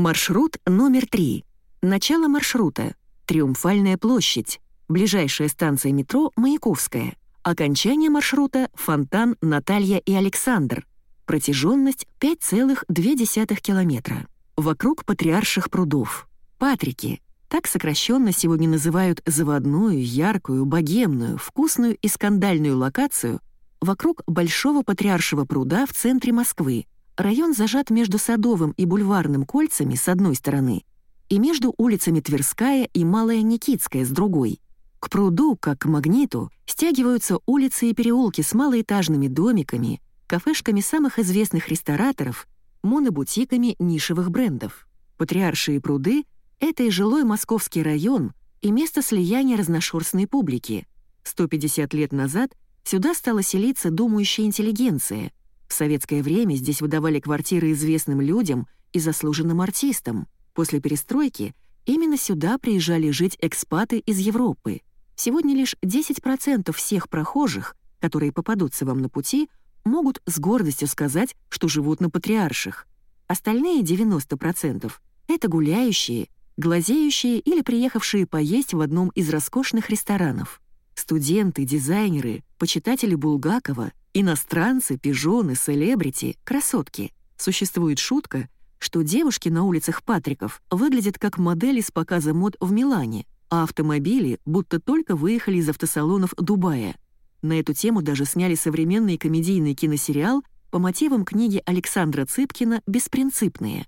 Маршрут номер три. Начало маршрута. Триумфальная площадь. Ближайшая станция метро Маяковская. Окончание маршрута — фонтан Наталья и Александр. Протяженность 5,2 километра. Вокруг патриарших прудов. Патрики. Так сокращенно сегодня называют заводную, яркую, богемную, вкусную и скандальную локацию вокруг Большого Патриаршего пруда в центре Москвы. Район зажат между Садовым и Бульварным кольцами с одной стороны и между улицами Тверская и Малая Никитская с другой — к пруду, как к магниту, стягиваются улицы и переулки с малоэтажными домиками, кафешками самых известных рестораторов, монобутиками нишевых брендов. Патриаршие пруды — это и жилой московский район, и место слияния разношерстной публики. 150 лет назад сюда стала селиться думающая интеллигенция. В советское время здесь выдавали квартиры известным людям и заслуженным артистам. После перестройки именно сюда приезжали жить экспаты из Европы. Сегодня лишь 10% всех прохожих, которые попадутся вам на пути, могут с гордостью сказать, что живут на патриарших. Остальные 90% — это гуляющие, глазеющие или приехавшие поесть в одном из роскошных ресторанов. Студенты, дизайнеры, почитатели Булгакова, иностранцы, пижоны, селебрити, красотки. Существует шутка, что девушки на улицах Патриков выглядят как модели с показа мод в Милане — а автомобили будто только выехали из автосалонов Дубая. На эту тему даже сняли современный комедийный киносериал по мотивам книги Александра Цыпкина «Беспринципные».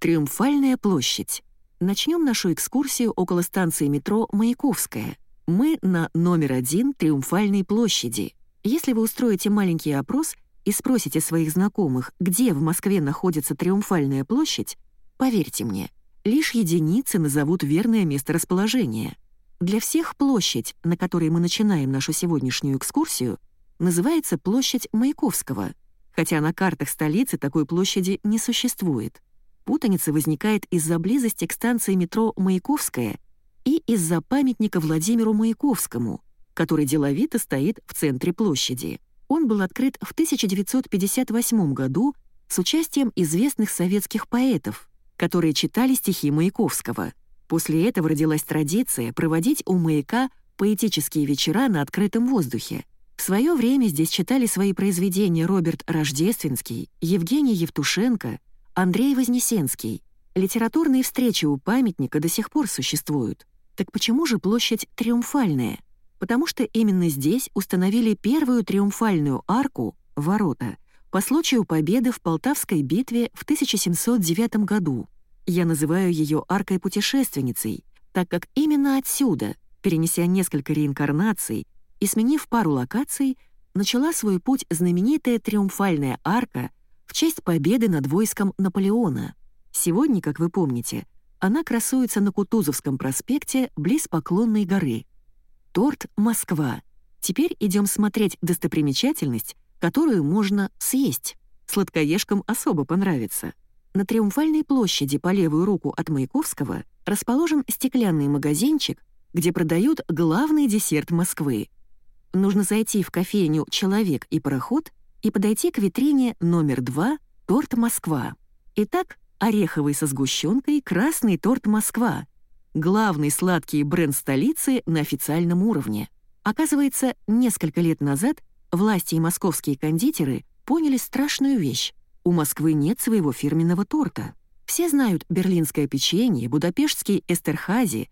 Триумфальная площадь. Начнем нашу экскурсию около станции метро «Маяковская». Мы на номер один Триумфальной площади. Если вы устроите маленький опрос и спросите своих знакомых, где в Москве находится Триумфальная площадь, поверьте мне — Лишь единицы назовут верное месторасположение. Для всех площадь, на которой мы начинаем нашу сегодняшнюю экскурсию, называется площадь Маяковского, хотя на картах столицы такой площади не существует. Путаница возникает из-за близости к станции метро Маяковская и из-за памятника Владимиру Маяковскому, который деловито стоит в центре площади. Он был открыт в 1958 году с участием известных советских поэтов — которые читали стихи Маяковского. После этого родилась традиция проводить у маяка поэтические вечера на открытом воздухе. В свое время здесь читали свои произведения Роберт Рождественский, Евгений Евтушенко, Андрей Вознесенский. Литературные встречи у памятника до сих пор существуют. Так почему же площадь Триумфальная? Потому что именно здесь установили первую триумфальную арку, ворота, по случаю победы в Полтавской битве в 1709 году. Я называю ее аркой-путешественницей, так как именно отсюда, перенеся несколько реинкарнаций и сменив пару локаций, начала свой путь знаменитая триумфальная арка в честь победы над войском Наполеона. Сегодня, как вы помните, она красуется на Кутузовском проспекте близ Поклонной горы. Торт «Москва». Теперь идем смотреть достопримечательность, которую можно съесть. Сладкоежкам особо понравится. На Триумфальной площади по левую руку от Маяковского расположен стеклянный магазинчик, где продают главный десерт Москвы. Нужно зайти в кофейню «Человек и пароход» и подойти к витрине номер 2 «Торт Москва». Итак, ореховый со сгущенкой «Красный торт Москва» — главный сладкий бренд столицы на официальном уровне. Оказывается, несколько лет назад власти и московские кондитеры поняли страшную вещь. У Москвы нет своего фирменного торта. Все знают берлинское печенье, будапештский эстерхази,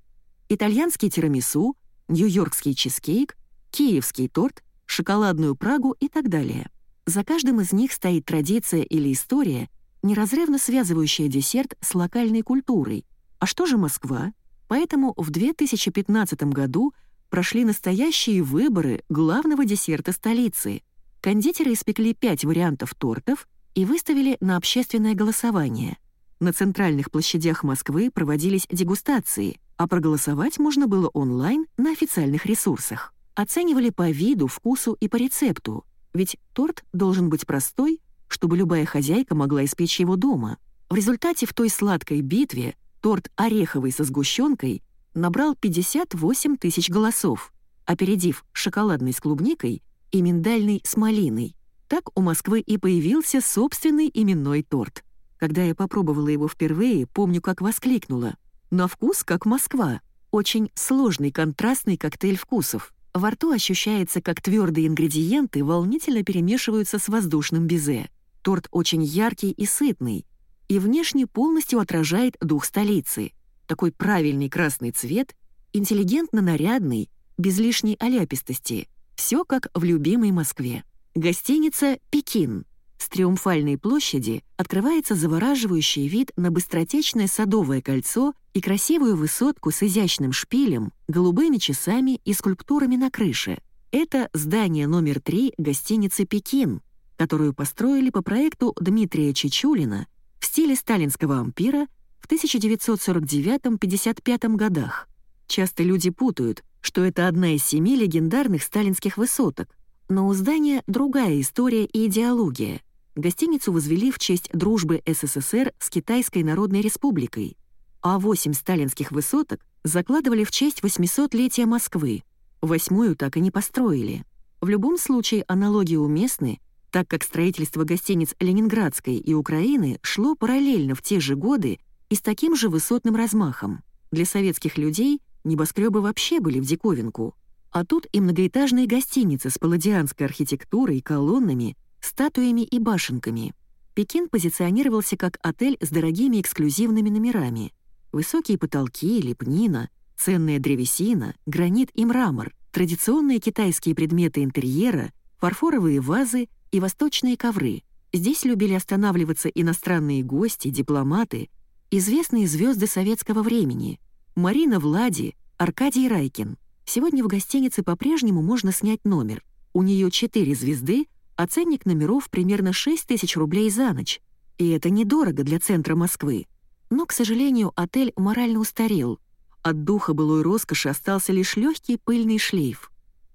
итальянский тирамису, нью-йоркский чизкейк, киевский торт, шоколадную Прагу и так далее. За каждым из них стоит традиция или история, неразрывно связывающая десерт с локальной культурой. А что же Москва? Поэтому в 2015 году прошли настоящие выборы главного десерта столицы. Кондитеры испекли пять вариантов тортов — и выставили на общественное голосование. На центральных площадях Москвы проводились дегустации, а проголосовать можно было онлайн на официальных ресурсах. Оценивали по виду, вкусу и по рецепту, ведь торт должен быть простой, чтобы любая хозяйка могла испечь его дома. В результате в той сладкой битве торт ореховый со сгущенкой набрал 58 тысяч голосов, опередив шоколадный с клубникой и миндальный с малиной. Так у Москвы и появился собственный именной торт. Когда я попробовала его впервые, помню, как воскликнула. На вкус, как Москва. Очень сложный контрастный коктейль вкусов. Во рту ощущается, как твердые ингредиенты волнительно перемешиваются с воздушным безе. Торт очень яркий и сытный, и внешне полностью отражает дух столицы. Такой правильный красный цвет, интеллигентно нарядный, без лишней оляпистости. Все как в любимой Москве. Гостиница «Пекин». С Триумфальной площади открывается завораживающий вид на быстротечное садовое кольцо и красивую высотку с изящным шпилем, голубыми часами и скульптурами на крыше. Это здание номер 3 гостиницы «Пекин», которую построили по проекту Дмитрия Чечулина в стиле сталинского ампира в 1949-55 годах. Часто люди путают, что это одна из семи легендарных сталинских высоток, но у здания другая история и идеология — Гостиницу возвели в честь дружбы СССР с Китайской Народной Республикой, а восемь сталинских высоток закладывали в честь 800-летия Москвы. Восьмую так и не построили. В любом случае аналогии уместны, так как строительство гостиниц Ленинградской и Украины шло параллельно в те же годы и с таким же высотным размахом. Для советских людей небоскребы вообще были в диковинку. А тут и многоэтажные гостиницы с палладианской архитектурой колоннами — статуями и башенками. Пекин позиционировался как отель с дорогими эксклюзивными номерами. Высокие потолки, лепнина, ценная древесина, гранит и мрамор, традиционные китайские предметы интерьера, фарфоровые вазы и восточные ковры. Здесь любили останавливаться иностранные гости, дипломаты, известные звезды советского времени. Марина Влади, Аркадий Райкин. Сегодня в гостинице по-прежнему можно снять номер. У нее четыре звезды — а ценник номеров примерно 6 тысяч рублей за ночь. И это недорого для центра Москвы. Но, к сожалению, отель морально устарел. От духа былой роскоши остался лишь легкий пыльный шлейф.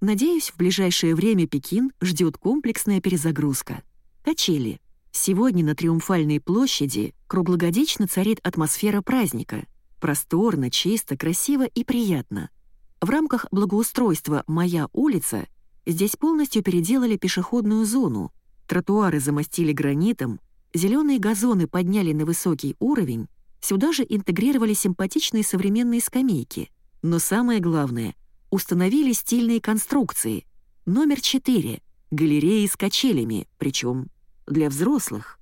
Надеюсь, в ближайшее время Пекин ждет комплексная перезагрузка. Качели. Сегодня на Триумфальной площади круглогодично царит атмосфера праздника. Просторно, чисто, красиво и приятно. В рамках благоустройства «Моя улица» Здесь полностью переделали пешеходную зону, тротуары замостили гранитом, зеленые газоны подняли на высокий уровень, сюда же интегрировали симпатичные современные скамейки. Но самое главное — установили стильные конструкции. Номер 4 — галереи с качелями, причем для взрослых.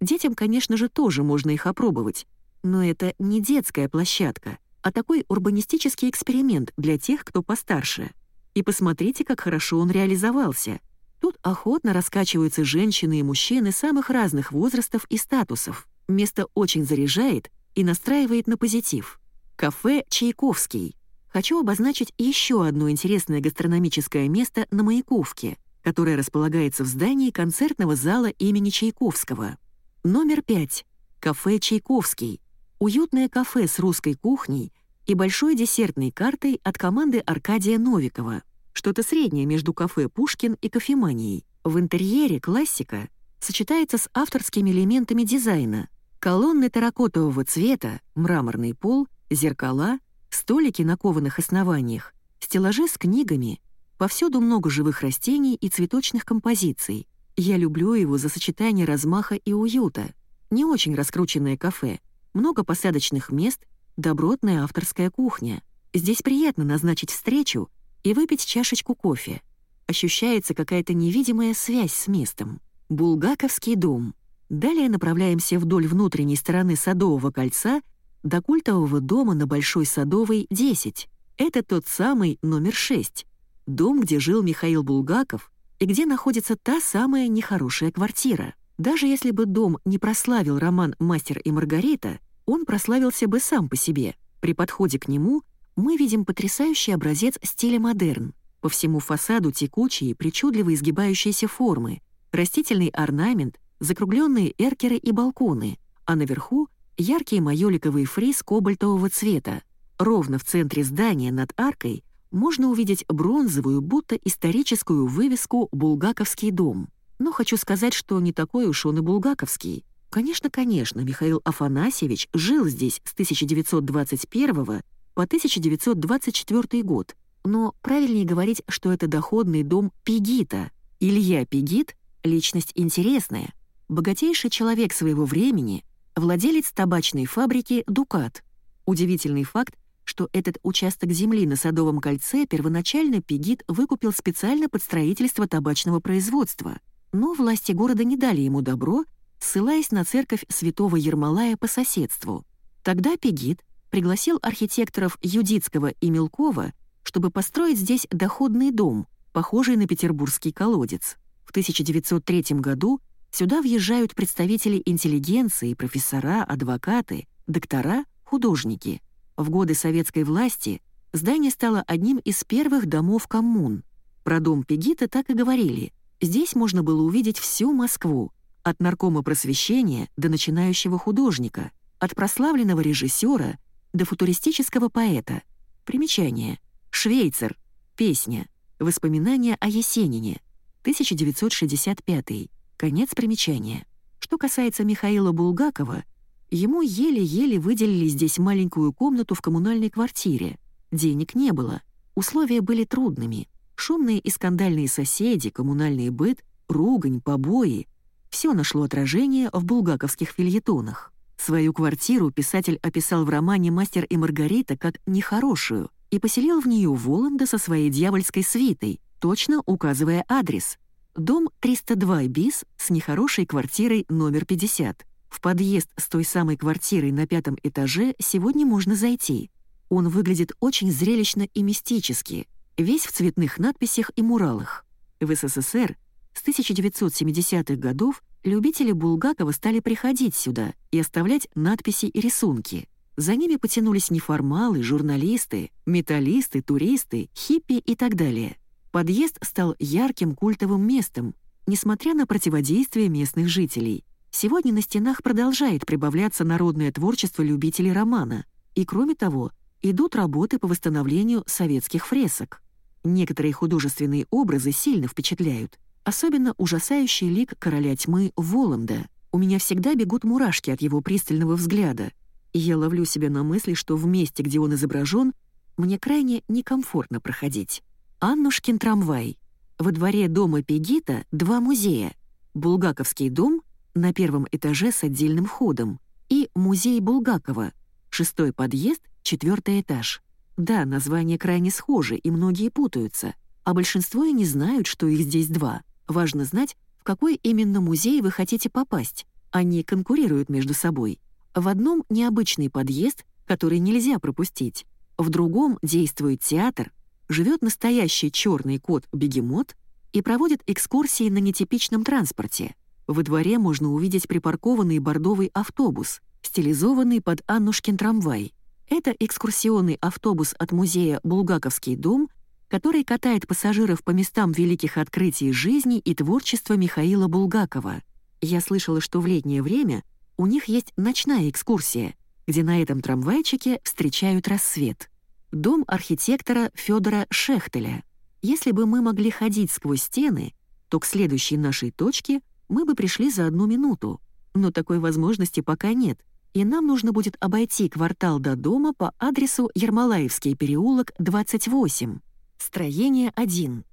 Детям, конечно же, тоже можно их опробовать, но это не детская площадка, а такой урбанистический эксперимент для тех, кто постарше — и посмотрите, как хорошо он реализовался. Тут охотно раскачиваются женщины и мужчины самых разных возрастов и статусов. Место очень заряжает и настраивает на позитив. Кафе «Чайковский». Хочу обозначить еще одно интересное гастрономическое место на Маяковке, которое располагается в здании концертного зала имени Чайковского. Номер пять. Кафе «Чайковский». Уютное кафе с русской кухней — и большой десертной картой от команды Аркадия Новикова. Что-то среднее между кафе «Пушкин» и кофеманией. В интерьере классика сочетается с авторскими элементами дизайна. Колонны терракотового цвета, мраморный пол, зеркала, столики на кованых основаниях, стеллажи с книгами, повсюду много живых растений и цветочных композиций. Я люблю его за сочетание размаха и уюта. Не очень раскрученное кафе, много посадочных мест добротная авторская кухня. Здесь приятно назначить встречу и выпить чашечку кофе. Ощущается какая-то невидимая связь с местом. Булгаковский дом. Далее направляемся вдоль внутренней стороны Садового кольца до культового дома на Большой Садовой, 10. Это тот самый номер 6. Дом, где жил Михаил Булгаков и где находится та самая нехорошая квартира. Даже если бы дом не прославил роман «Мастер и Маргарита», он прославился бы сам по себе. При подходе к нему мы видим потрясающий образец стиля модерн. По всему фасаду текучие, причудливо изгибающиеся формы, растительный орнамент, закругленные эркеры и балконы, а наверху — яркий майоликовый фриз кобальтового цвета. Ровно в центре здания над аркой можно увидеть бронзовую, будто историческую вывеску «Булгаковский дом». Но хочу сказать, что не такой уж он и булгаковский. Конечно, конечно, Михаил Афанасьевич жил здесь с 1921 по 1924 год, но правильнее говорить, что это доходный дом Пегита. Илья Пегит — личность интересная. богатейший человек своего времени, владелец табачной фабрики «Дукат». Удивительный факт, что этот участок земли на Садовом кольце первоначально Пегит выкупил специально под строительство табачного производства, но власти города не дали ему добро, ссылаясь на церковь святого Ермолая по соседству. Тогда Пегит пригласил архитекторов Юдицкого и Мелкова, чтобы построить здесь доходный дом, похожий на петербургский колодец. В 1903 году сюда въезжают представители интеллигенции, профессора, адвокаты, доктора, художники. В годы советской власти здание стало одним из первых домов коммун. Про дом Пегита так и говорили. Здесь можно было увидеть всю Москву, от наркома просвещения до начинающего художника, от прославленного режиссера до футуристического поэта. Примечание. Швейцер. Песня. Воспоминания о Есенине. 1965. Конец примечания. Что касается Михаила Булгакова, ему еле-еле выделили здесь маленькую комнату в коммунальной квартире. Денег не было. Условия были трудными. Шумные и скандальные соседи, коммунальный быт, ругань, побои — все нашло отражение в булгаковских фильетонах. Свою квартиру писатель описал в романе «Мастер и Маргарита» как «нехорошую» и поселил в нее Воланда со своей дьявольской свитой, точно указывая адрес. Дом 302 БИС с нехорошей квартирой номер 50. В подъезд с той самой квартирой на пятом этаже сегодня можно зайти. Он выглядит очень зрелищно и мистически, весь в цветных надписях и муралах. В СССР с 1970-х годов любители Булгакова стали приходить сюда и оставлять надписи и рисунки. За ними потянулись неформалы, журналисты, металлисты, туристы, хиппи и так далее. Подъезд стал ярким культовым местом, несмотря на противодействие местных жителей. Сегодня на стенах продолжает прибавляться народное творчество любителей романа, и кроме того, идут работы по восстановлению советских фресок. Некоторые художественные образы сильно впечатляют, Особенно ужасающий лик короля тьмы Воланда. У меня всегда бегут мурашки от его пристального взгляда, и я ловлю себя на мысли, что в месте, где он изображен, мне крайне некомфортно проходить. Аннушкин трамвай. Во дворе дома Пегита два музея. Булгаковский дом на первом этаже с отдельным ходом и музей Булгакова, шестой подъезд, четвертый этаж. Да, названия крайне схожи, и многие путаются, а большинство и не знают, что их здесь два. Важно знать, в какой именно музей вы хотите попасть. Они конкурируют между собой. В одном необычный подъезд, который нельзя пропустить. В другом действует театр, живет настоящий черный кот-бегемот и проводит экскурсии на нетипичном транспорте. Во дворе можно увидеть припаркованный бордовый автобус, стилизованный под Аннушкин трамвай. Это экскурсионный автобус от музея «Булгаковский дом» который катает пассажиров по местам великих открытий жизни и творчества Михаила Булгакова. Я слышала, что в летнее время у них есть ночная экскурсия, где на этом трамвайчике встречают рассвет. Дом архитектора Федора Шехтеля. Если бы мы могли ходить сквозь стены, то к следующей нашей точке мы бы пришли за одну минуту. Но такой возможности пока нет, и нам нужно будет обойти квартал до дома по адресу Ермолаевский переулок, 28. Строение 1.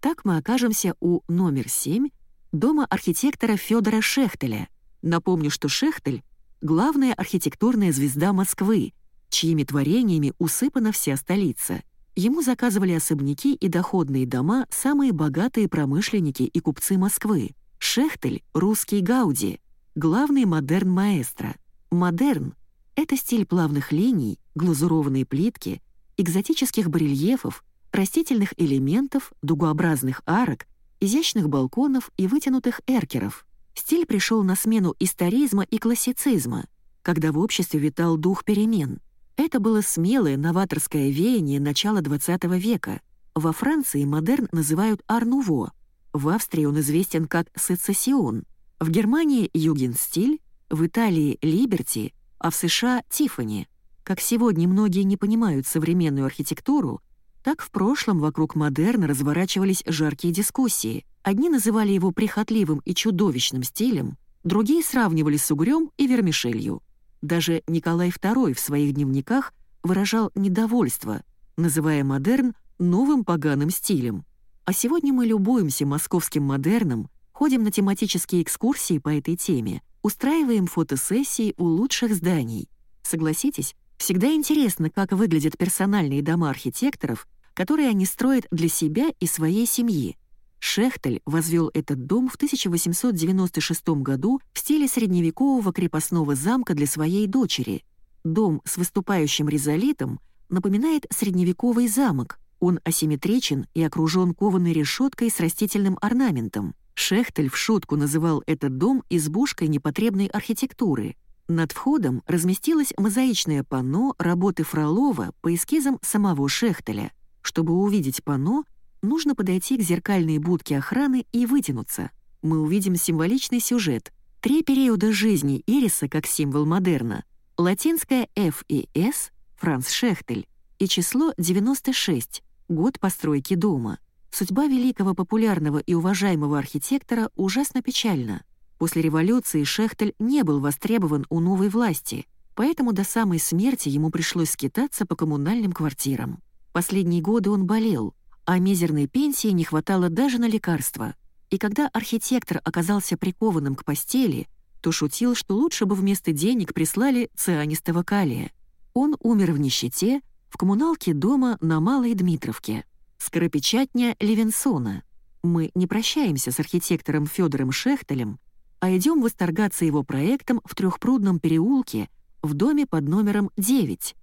Так мы окажемся у номер 7 дома архитектора Федора Шехтеля. Напомню, что Шехтель — главная архитектурная звезда Москвы, чьими творениями усыпана вся столица. Ему заказывали особняки и доходные дома самые богатые промышленники и купцы Москвы. Шехтель — русский Гауди, главный модерн-маэстро. Модерн — это стиль плавных линий, глазурованные плитки, экзотических барельефов, растительных элементов, дугообразных арок, изящных балконов и вытянутых эркеров. Стиль пришел на смену историзма и классицизма, когда в обществе витал дух перемен. Это было смелое новаторское веяние начала XX века. Во Франции модерн называют «арнуво», в Австрии он известен как «сецессион», в Германии — «югенстиль», в Италии — «либерти», а в США — «тиффани». Как сегодня многие не понимают современную архитектуру, так в прошлом вокруг модерна разворачивались жаркие дискуссии. Одни называли его прихотливым и чудовищным стилем, другие сравнивали с угрём и вермишелью. Даже Николай II в своих дневниках выражал недовольство, называя модерн новым поганым стилем. А сегодня мы любуемся московским модерном, ходим на тематические экскурсии по этой теме, устраиваем фотосессии у лучших зданий. Согласитесь, всегда интересно, как выглядят персональные дома архитекторов, которые они строят для себя и своей семьи. Шехтель возвел этот дом в 1896 году в стиле средневекового крепостного замка для своей дочери. Дом с выступающим ризолитом напоминает средневековый замок. Он асимметричен и окружен кованой решеткой с растительным орнаментом. Шехтель в шутку называл этот дом избушкой непотребной архитектуры. Над входом разместилось мозаичное панно работы Фролова по эскизам самого Шехтеля. Чтобы увидеть панно, нужно подойти к зеркальной будке охраны и вытянуться. Мы увидим символичный сюжет. Три периода жизни Ириса как символ модерна. Латинская F и S Франц Шехтель и число 96, год постройки дома. Судьба великого популярного и уважаемого архитектора ужасно печальна. После революции Шехтель не был востребован у новой власти, поэтому до самой смерти ему пришлось скитаться по коммунальным квартирам. Последние годы он болел, а мизерной пенсии не хватало даже на лекарства. И когда архитектор оказался прикованным к постели, то шутил, что лучше бы вместо денег прислали цианистого калия. Он умер в нищете в коммуналке дома на Малой Дмитровке. Скоропечатня Левинсона. Мы не прощаемся с архитектором Федором Шехтелем, а идем восторгаться его проектом в Трехпрудном переулке в доме под номером 9.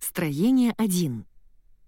Строение 1.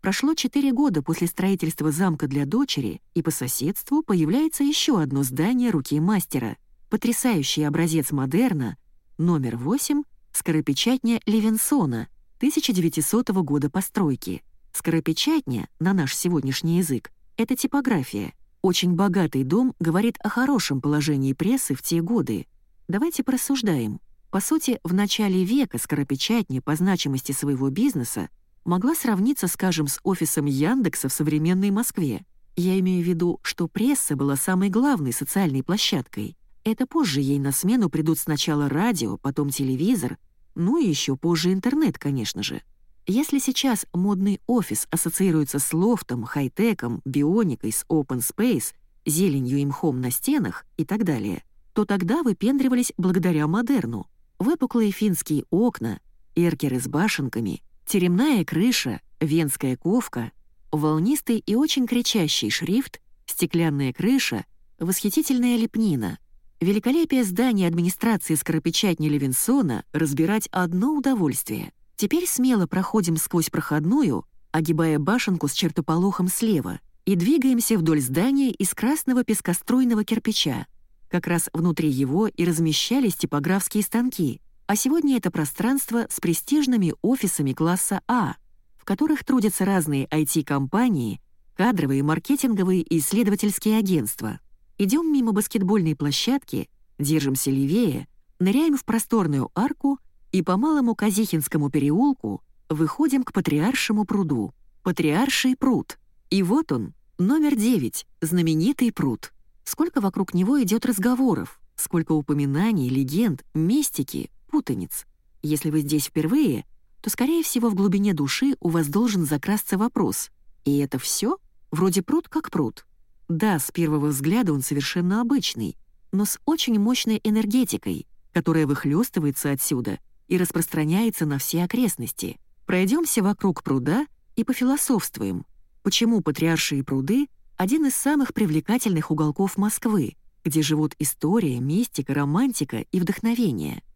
Прошло 4 года после строительства замка для дочери, и по соседству появляется еще одно здание руки мастера, потрясающий образец модерна, номер 8, скоропечатня Левинсона, 1900 года постройки. Скоропечатня, на наш сегодняшний язык, это типография. Очень богатый дом говорит о хорошем положении прессы в те годы. Давайте порассуждаем. По сути, в начале века скоропечатня по значимости своего бизнеса могла сравниться, скажем, с офисом Яндекса в современной Москве. Я имею в виду, что пресса была самой главной социальной площадкой. Это позже ей на смену придут сначала радио, потом телевизор, ну и еще позже интернет, конечно же. Если сейчас модный офис ассоциируется с лофтом, хай-теком, бионикой, с open space, зеленью и мхом на стенах и так далее, то тогда выпендривались благодаря модерну. Выпуклые финские окна, эркеры с башенками — Теремная крыша, венская ковка, волнистый и очень кричащий шрифт, стеклянная крыша, восхитительная лепнина. Великолепие здания администрации скоропечатни Левинсона разбирать одно удовольствие. Теперь смело проходим сквозь проходную, огибая башенку с чертополохом слева, и двигаемся вдоль здания из красного пескоструйного кирпича. Как раз внутри его и размещались типографские станки — а сегодня это пространство с престижными офисами класса А, в которых трудятся разные IT-компании, кадровые, маркетинговые и исследовательские агентства. Идем мимо баскетбольной площадки, держимся левее, ныряем в просторную арку и по малому Казихинскому переулку выходим к Патриаршему пруду. Патриарший пруд. И вот он, номер 9, знаменитый пруд. Сколько вокруг него идет разговоров, сколько упоминаний, легенд, мистики, путаниц. Если вы здесь впервые, то, скорее всего, в глубине души у вас должен закрасться вопрос. И это все? Вроде пруд как пруд. Да, с первого взгляда он совершенно обычный, но с очень мощной энергетикой, которая выхлестывается отсюда и распространяется на все окрестности. Пройдемся вокруг пруда и пофилософствуем, почему патриаршие пруды — один из самых привлекательных уголков Москвы, где живут история, мистика, романтика и вдохновение —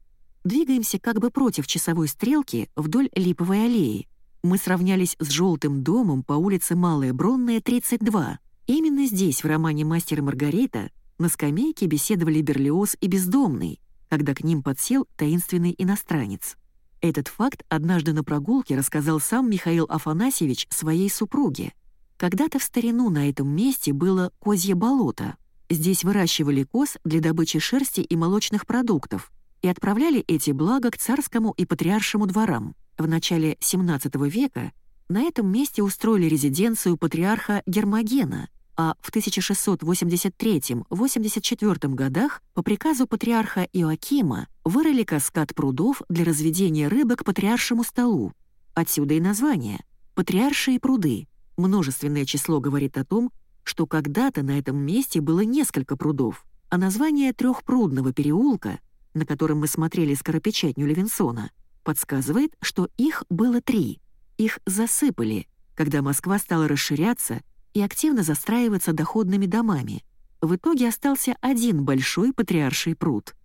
Двигаемся как бы против часовой стрелки вдоль Липовой аллеи. Мы сравнялись с желтым домом по улице Малая Бронная, 32. Именно здесь, в романе «Мастер и Маргарита», на скамейке беседовали Берлиоз и Бездомный, когда к ним подсел таинственный иностранец. Этот факт однажды на прогулке рассказал сам Михаил Афанасьевич своей супруге. Когда-то в старину на этом месте было козье болото. Здесь выращивали коз для добычи шерсти и молочных продуктов, и отправляли эти блага к царскому и патриаршему дворам. В начале XVII века на этом месте устроили резиденцию патриарха Гермогена, а в 1683-84 годах по приказу патриарха Иоакима вырыли каскад прудов для разведения рыбы к патриаршему столу. Отсюда и название «Патриаршие пруды». Множественное число говорит о том, что когда-то на этом месте было несколько прудов. а название трехпрудного переулка, на котором мы смотрели скоропечатню Левинсона, подсказывает, что их было три. Их засыпали, когда Москва стала расширяться и активно застраиваться доходными домами. В итоге остался один большой патриарший пруд.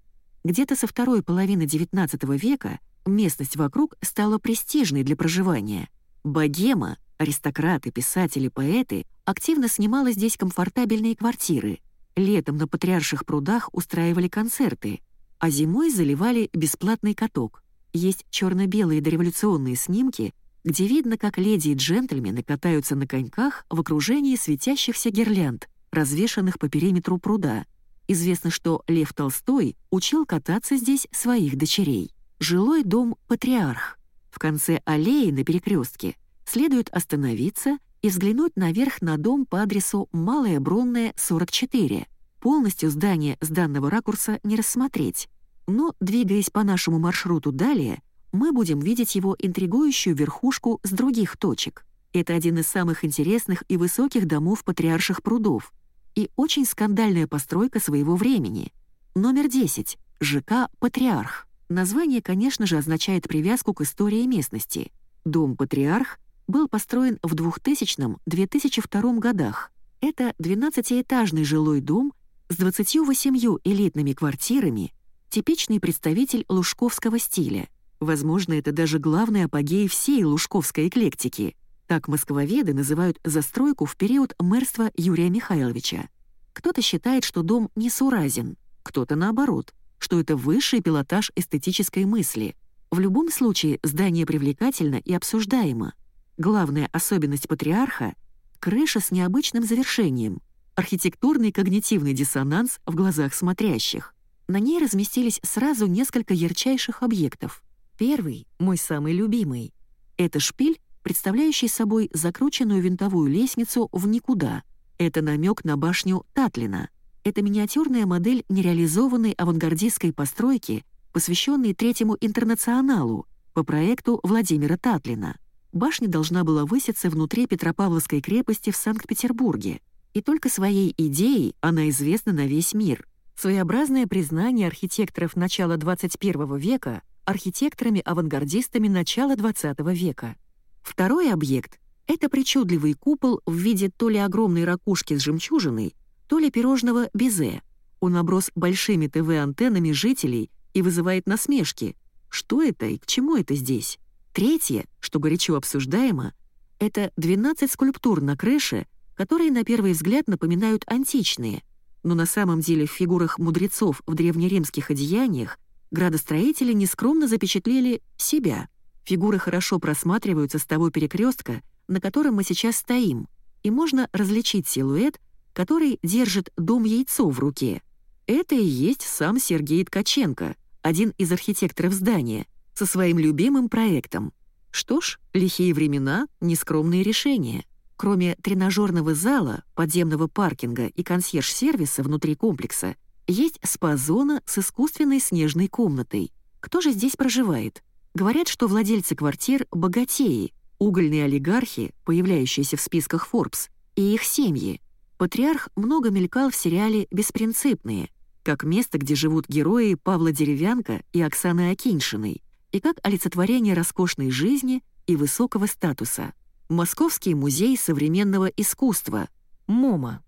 Где-то со второй половины XIX века местность вокруг стала престижной для проживания. Богема, аристократы, писатели, поэты активно снимала здесь комфортабельные квартиры. Летом на патриарших прудах устраивали концерты, а зимой заливали бесплатный каток. Есть черно-белые дореволюционные снимки, где видно, как леди и джентльмены катаются на коньках в окружении светящихся гирлянд, развешанных по периметру пруда. Известно, что Лев Толстой учил кататься здесь своих дочерей. Жилой дом «Патриарх». В конце аллеи на перекрестке следует остановиться и взглянуть наверх на дом по адресу Малая Бронная, 44. Полностью здание с данного ракурса не рассмотреть. Но, двигаясь по нашему маршруту далее, мы будем видеть его интригующую верхушку с других точек. Это один из самых интересных и высоких домов патриарших прудов и очень скандальная постройка своего времени. Номер 10. ЖК «Патриарх». Название, конечно же, означает привязку к истории местности. Дом «Патриарх» был построен в 2000-2002 годах. Это 12-этажный жилой дом с 28 элитными квартирами, типичный представитель лужковского стиля — Возможно, это даже главный апогей всей лужковской эклектики. Так москвоведы называют застройку в период мэрства Юрия Михайловича. Кто-то считает, что дом несуразен, кто-то наоборот, что это высший пилотаж эстетической мысли. В любом случае здание привлекательно и обсуждаемо. Главная особенность патриарха — крыша с необычным завершением, архитектурный когнитивный диссонанс в глазах смотрящих. На ней разместились сразу несколько ярчайших объектов — Первый, мой самый любимый, это шпиль, представляющий собой закрученную винтовую лестницу в никуда. Это намек на башню Татлина. Это миниатюрная модель нереализованной авангардистской постройки, посвященной Третьему интернационалу по проекту Владимира Татлина. Башня должна была выситься внутри Петропавловской крепости в Санкт-Петербурге, и только своей идеей она известна на весь мир. Своеобразное признание архитекторов начала 21 века архитекторами-авангардистами начала XX века. Второй объект — это причудливый купол в виде то ли огромной ракушки с жемчужиной, то ли пирожного безе. Он оброс большими ТВ-антеннами жителей и вызывает насмешки. Что это и к чему это здесь? Третье, что горячо обсуждаемо, это 12 скульптур на крыше, которые на первый взгляд напоминают античные, но на самом деле в фигурах мудрецов в древнеримских одеяниях градостроители нескромно запечатлели себя. Фигуры хорошо просматриваются с того перекрестка, на котором мы сейчас стоим, и можно различить силуэт, который держит дом-яйцо в руке. Это и есть сам Сергей Ткаченко, один из архитекторов здания, со своим любимым проектом. Что ж, лихие времена — нескромные решения. Кроме тренажерного зала, подземного паркинга и консьерж-сервиса внутри комплекса — есть спа-зона с искусственной снежной комнатой. Кто же здесь проживает? Говорят, что владельцы квартир — богатеи, угольные олигархи, появляющиеся в списках Forbes, и их семьи. Патриарх много мелькал в сериале «Беспринципные», как место, где живут герои Павла Деревянко и Оксаны Акиншиной, и как олицетворение роскошной жизни и высокого статуса. Московский музей современного искусства, МОМА.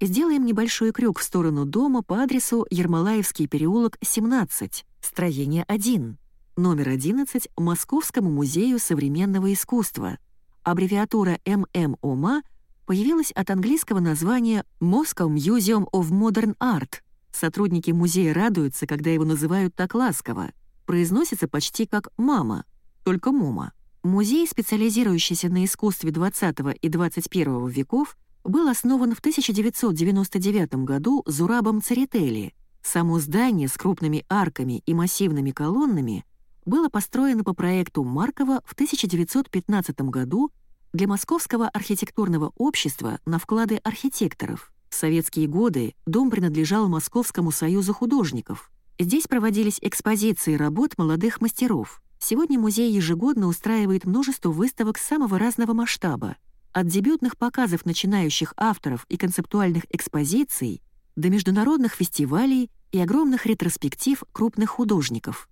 Сделаем небольшой крюк в сторону дома по адресу Ермолаевский переулок, 17, строение 1, номер 11 Московскому музею современного искусства. Аббревиатура ММОМА появилась от английского названия Moscow Museum of Modern Art. Сотрудники музея радуются, когда его называют так ласково. Произносится почти как «мама», только «мома». Музей, специализирующийся на искусстве 20 и 21 веков, был основан в 1999 году Зурабом Церетели. Само здание с крупными арками и массивными колоннами было построено по проекту Маркова в 1915 году для Московского архитектурного общества на вклады архитекторов. В советские годы дом принадлежал Московскому союзу художников. Здесь проводились экспозиции работ молодых мастеров. Сегодня музей ежегодно устраивает множество выставок самого разного масштаба, от дебютных показов начинающих авторов и концептуальных экспозиций до международных фестивалей и огромных ретроспектив крупных художников.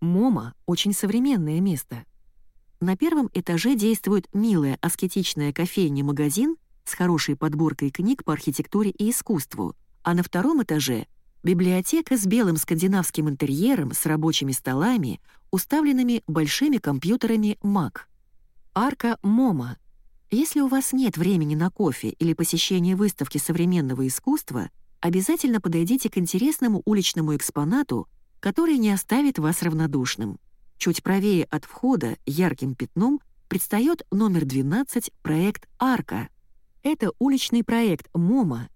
МОМА — очень современное место. На первом этаже действует милая аскетичная кофейня-магазин с хорошей подборкой книг по архитектуре и искусству, а на втором этаже — библиотека с белым скандинавским интерьером с рабочими столами, уставленными большими компьютерами Mac. Арка МОМА. Если у вас нет времени на кофе или посещение выставки современного искусства, обязательно подойдите к интересному уличному экспонату, который не оставит вас равнодушным. Чуть правее от входа, ярким пятном, предстает номер 12 проект «Арка». Это уличный проект МОМА,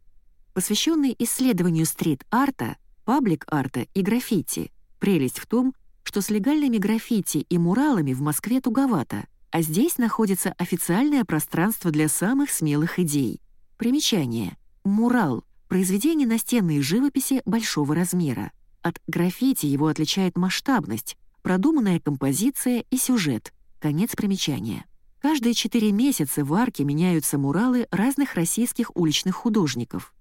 посвященный исследованию стрит-арта, паблик-арта и граффити. Прелесть в том, что с легальными граффити и муралами в Москве туговато, а здесь находится официальное пространство для самых смелых идей. Примечание. Мурал — произведение настенной живописи большого размера. От граффити его отличает масштабность, продуманная композиция и сюжет. Конец примечания. Каждые четыре месяца в арке меняются муралы разных российских уличных художников.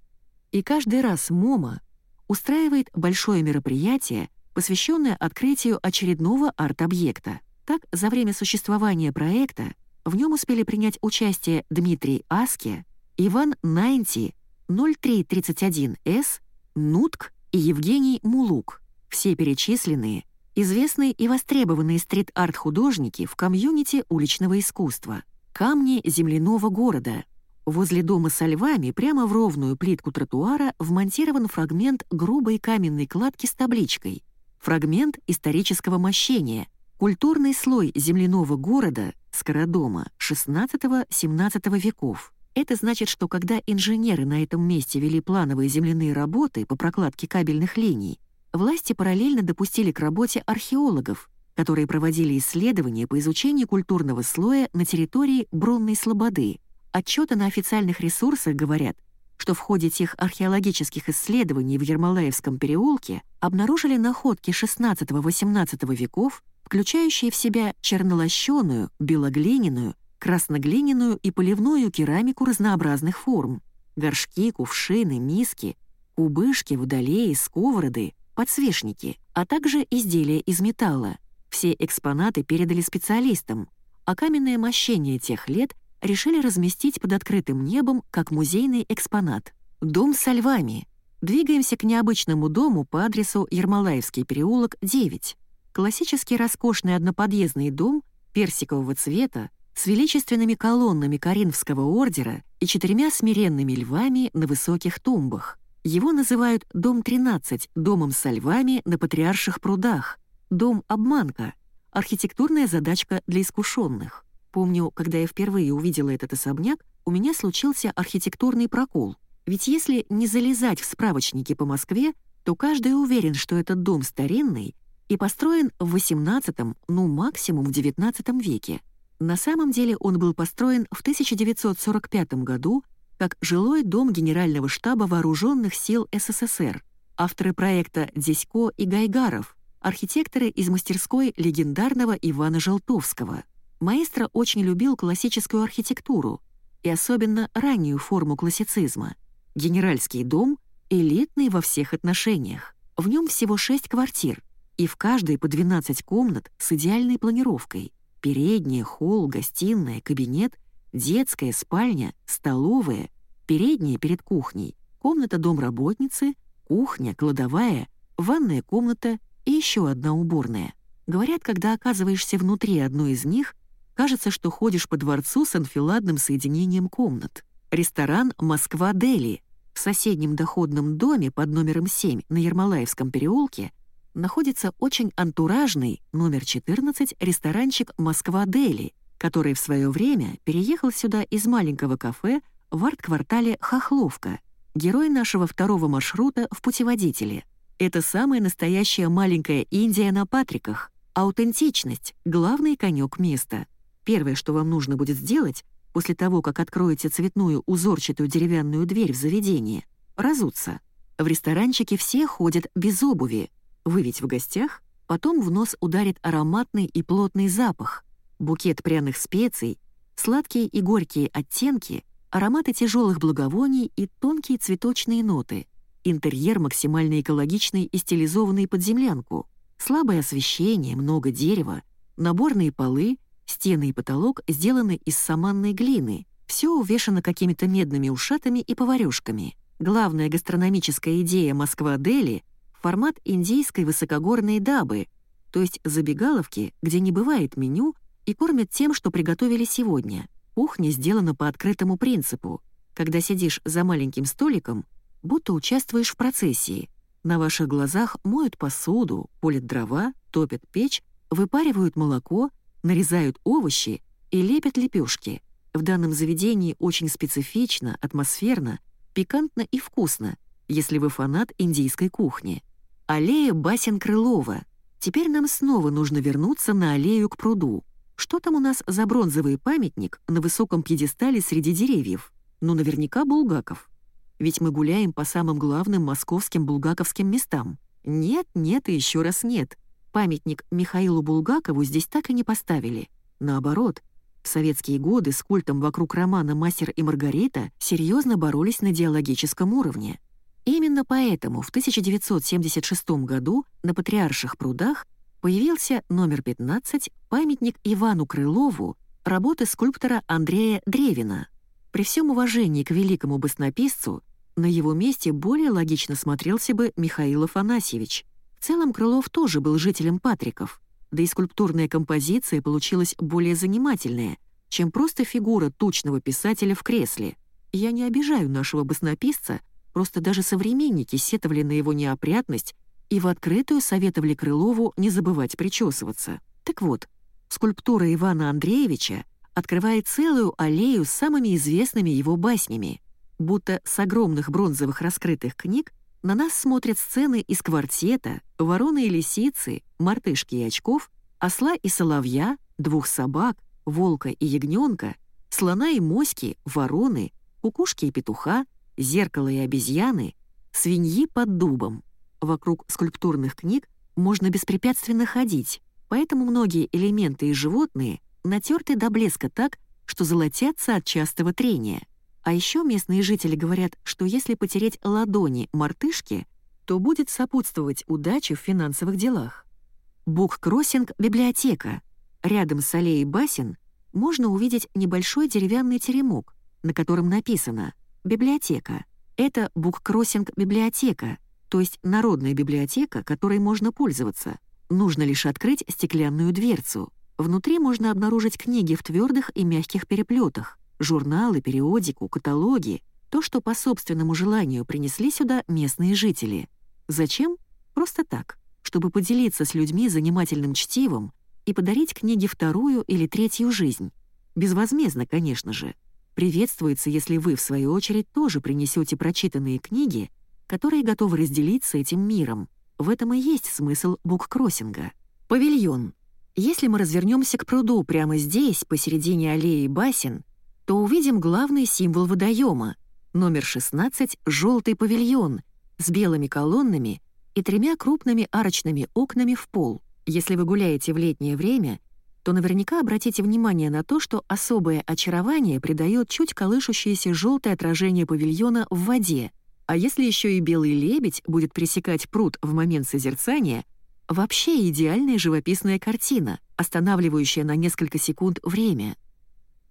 И каждый раз МОМА устраивает большое мероприятие, посвященное открытию очередного арт-объекта. Так, за время существования проекта в нем успели принять участие Дмитрий Аске, Иван Найнти, 0331С, Нутк и Евгений Мулук, все перечисленные, известные и востребованные стрит-арт-художники в комьюнити уличного искусства. Камни земляного города. Возле дома со львами прямо в ровную плитку тротуара вмонтирован фрагмент грубой каменной кладки с табличкой. Фрагмент исторического мощения. Культурный слой земляного города, Скородома, 16-17 веков. Это значит, что когда инженеры на этом месте вели плановые земляные работы по прокладке кабельных линий, власти параллельно допустили к работе археологов, которые проводили исследования по изучению культурного слоя на территории Бронной Слободы. Отчеты на официальных ресурсах говорят, что в ходе тех археологических исследований в Ермолаевском переулке обнаружили находки XVI-XVIII веков, включающие в себя чернолощеную, белоглиняную, красноглиняную и поливную керамику разнообразных форм, горшки, кувшины, миски, кубышки, водолеи, сковороды, подсвечники, а также изделия из металла. Все экспонаты передали специалистам, а каменное мощение тех лет решили разместить под открытым небом как музейный экспонат. Дом со львами. Двигаемся к необычному дому по адресу Ермолаевский переулок, 9. Классический роскошный одноподъездный дом персикового цвета с величественными колоннами Каринфского ордера и четырьмя смиренными львами на высоких тумбах. Его называют «Дом 13», домом со львами на Патриарших прудах, дом «Обманка», архитектурная задачка для искушенных. Помню, когда я впервые увидела этот особняк, у меня случился архитектурный прокол. Ведь если не залезать в справочники по Москве, то каждый уверен, что этот дом старинный и построен в XVIII, ну максимум в XIX веке. На самом деле он был построен в 1945 году как жилой дом Генерального штаба Вооруженных сил СССР. Авторы проекта Дзесько и Гайгаров, архитекторы из мастерской легендарного Ивана Желтовского. Маэстро очень любил классическую архитектуру и особенно раннюю форму классицизма. Генеральский дом — элитный во всех отношениях. В нем всего шесть квартир, и в каждой по 12 комнат с идеальной планировкой — Передняя, холл, гостиная, кабинет, детская, спальня, столовая, передняя перед кухней, комната домработницы, кухня, кладовая, ванная комната и еще одна уборная. Говорят, когда оказываешься внутри одной из них, кажется, что ходишь по дворцу с анфиладным соединением комнат. Ресторан «Москва-Дели» в соседнем доходном доме под номером 7 на Ермолаевском переулке находится очень антуражный, номер 14, ресторанчик «Москва-Дели», который в свое время переехал сюда из маленького кафе в арт-квартале «Хохловка», герой нашего второго маршрута в путеводителе. Это самая настоящая маленькая Индия на Патриках. Аутентичность — главный конек места. Первое, что вам нужно будет сделать, после того, как откроете цветную узорчатую деревянную дверь в заведение — разуться. В ресторанчике все ходят без обуви, вы ведь в гостях? Потом в нос ударит ароматный и плотный запах, букет пряных специй, сладкие и горькие оттенки, ароматы тяжелых благовоний и тонкие цветочные ноты. интерьер максимально экологичный и стилизованный под землянку. Слабое освещение, много дерева, наборные полы, стены и потолок сделаны из саманной глины. Все увешано какими-то медными ушатами и поварёшками. Главная гастрономическая идея Москва-Дели — формат индийской высокогорной дабы, то есть забегаловки, где не бывает меню и кормят тем, что приготовили сегодня. Кухня сделана по открытому принципу. Когда сидишь за маленьким столиком, будто участвуешь в процессии. На ваших глазах моют посуду, полят дрова, топят печь, выпаривают молоко, нарезают овощи и лепят лепешки. В данном заведении очень специфично, атмосферно, пикантно и вкусно, если вы фанат индийской кухни. Аллея Басен Крылова. Теперь нам снова нужно вернуться на аллею к пруду. Что там у нас за бронзовый памятник на высоком пьедестале среди деревьев? Ну, наверняка Булгаков. Ведь мы гуляем по самым главным московским булгаковским местам. Нет, нет и еще раз нет. Памятник Михаилу Булгакову здесь так и не поставили. Наоборот, в советские годы с культом вокруг романа «Мастер и Маргарита» серьезно боролись на диалогическом уровне. Именно поэтому в 1976 году на Патриарших прудах появился номер 15 памятник Ивану Крылову работы скульптора Андрея Древина. При всем уважении к великому баснописцу на его месте более логично смотрелся бы Михаил Афанасьевич. В целом Крылов тоже был жителем Патриков, да и скульптурная композиция получилась более занимательная, чем просто фигура тучного писателя в кресле. Я не обижаю нашего баснописца, просто даже современники сетовали на его неопрятность и в открытую советовали Крылову не забывать причесываться. Так вот, скульптура Ивана Андреевича открывает целую аллею с самыми известными его баснями, будто с огромных бронзовых раскрытых книг на нас смотрят сцены из квартета, вороны и лисицы, мартышки и очков, осла и соловья, двух собак, волка и ягненка, слона и моськи, вороны, кукушки и петуха, зеркало и обезьяны, свиньи под дубом. Вокруг скульптурных книг можно беспрепятственно ходить, поэтому многие элементы и животные натерты до блеска так, что золотятся от частого трения. А еще местные жители говорят, что если потереть ладони мартышки, то будет сопутствовать удаче в финансовых делах. Бук-кроссинг — библиотека. Рядом с аллеей басен можно увидеть небольшой деревянный теремок, на котором написано «Библиотека». Это бук-кроссинг-библиотека, то есть народная библиотека, которой можно пользоваться. Нужно лишь открыть стеклянную дверцу. Внутри можно обнаружить книги в твердых и мягких переплетах, журналы, периодику, каталоги, то, что по собственному желанию принесли сюда местные жители. Зачем? Просто так, чтобы поделиться с людьми занимательным чтивом и подарить книге вторую или третью жизнь. Безвозмездно, конечно же. Приветствуется, если вы, в свою очередь, тоже принесете прочитанные книги которые готовы разделить с этим миром. В этом и есть смысл буккроссинга. Павильон. Если мы развернемся к пруду прямо здесь, посередине аллеи басен, то увидим главный символ водоема — номер 16 — желтый павильон с белыми колоннами и тремя крупными арочными окнами в пол. Если вы гуляете в летнее время, то наверняка обратите внимание на то, что особое очарование придает чуть колышущееся желтое отражение павильона в воде — а если еще и белый лебедь будет пресекать пруд в момент созерцания, вообще идеальная живописная картина, останавливающая на несколько секунд время.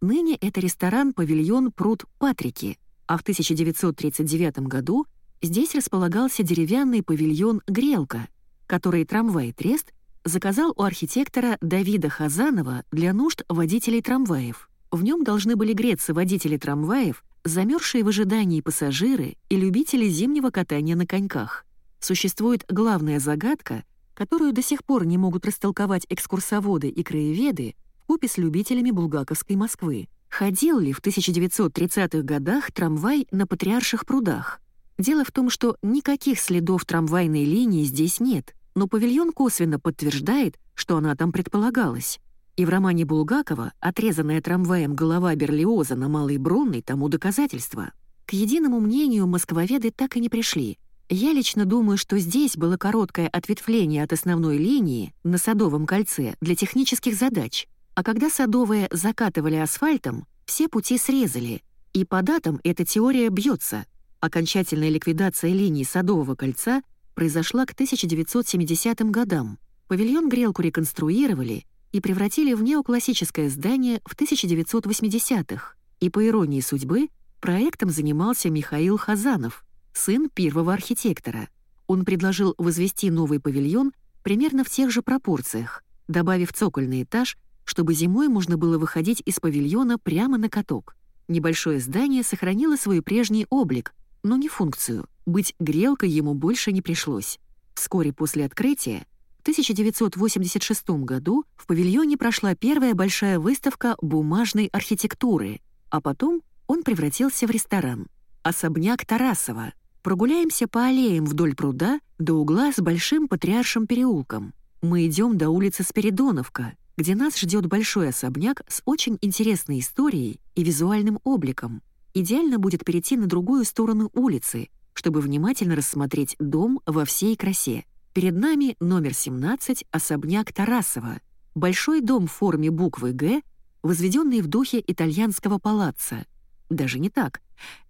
Ныне это ресторан-павильон «Пруд Патрики», а в 1939 году здесь располагался деревянный павильон «Грелка», который трамвай «Трест» заказал у архитектора Давида Хазанова для нужд водителей трамваев. В нем должны были греться водители трамваев, замерзшие в ожидании пассажиры и любители зимнего катания на коньках. Существует главная загадка, которую до сих пор не могут растолковать экскурсоводы и краеведы вкупе с любителями булгаковской Москвы. Ходил ли в 1930-х годах трамвай на Патриарших прудах? Дело в том, что никаких следов трамвайной линии здесь нет, но павильон косвенно подтверждает, что она там предполагалась. И в романе Булгакова отрезанная трамваем голова Берлиоза на Малой Бронной тому доказательство. К единому мнению москвоведы так и не пришли. Я лично думаю, что здесь было короткое ответвление от основной линии на Садовом кольце для технических задач, а когда Садовое закатывали асфальтом, все пути срезали, и по датам эта теория бьется. Окончательная ликвидация линий Садового кольца произошла к 1970 годам. Павильон Грелку реконструировали и превратили в неоклассическое здание в 1980-х. И по иронии судьбы, проектом занимался Михаил Хазанов, сын первого архитектора. Он предложил возвести новый павильон примерно в тех же пропорциях, добавив цокольный этаж, чтобы зимой можно было выходить из павильона прямо на каток. Небольшое здание сохранило свой прежний облик, но не функцию. Быть грелкой ему больше не пришлось. Вскоре после открытия, в 1986 году, в павильоне прошла первая большая выставка бумажной архитектуры, а потом он превратился в ресторан. Особняк Тарасова. Прогуляемся по аллеям вдоль пруда до угла с Большим Патриаршим переулком. Мы идем до улицы Спиридоновка, где нас ждет большой особняк с очень интересной историей и визуальным обликом. Идеально будет перейти на другую сторону улицы, чтобы внимательно рассмотреть дом во всей красе. Перед нами номер 17, особняк Тарасова. Большой дом в форме буквы «Г», возведенный в духе итальянского палаца. Даже не так.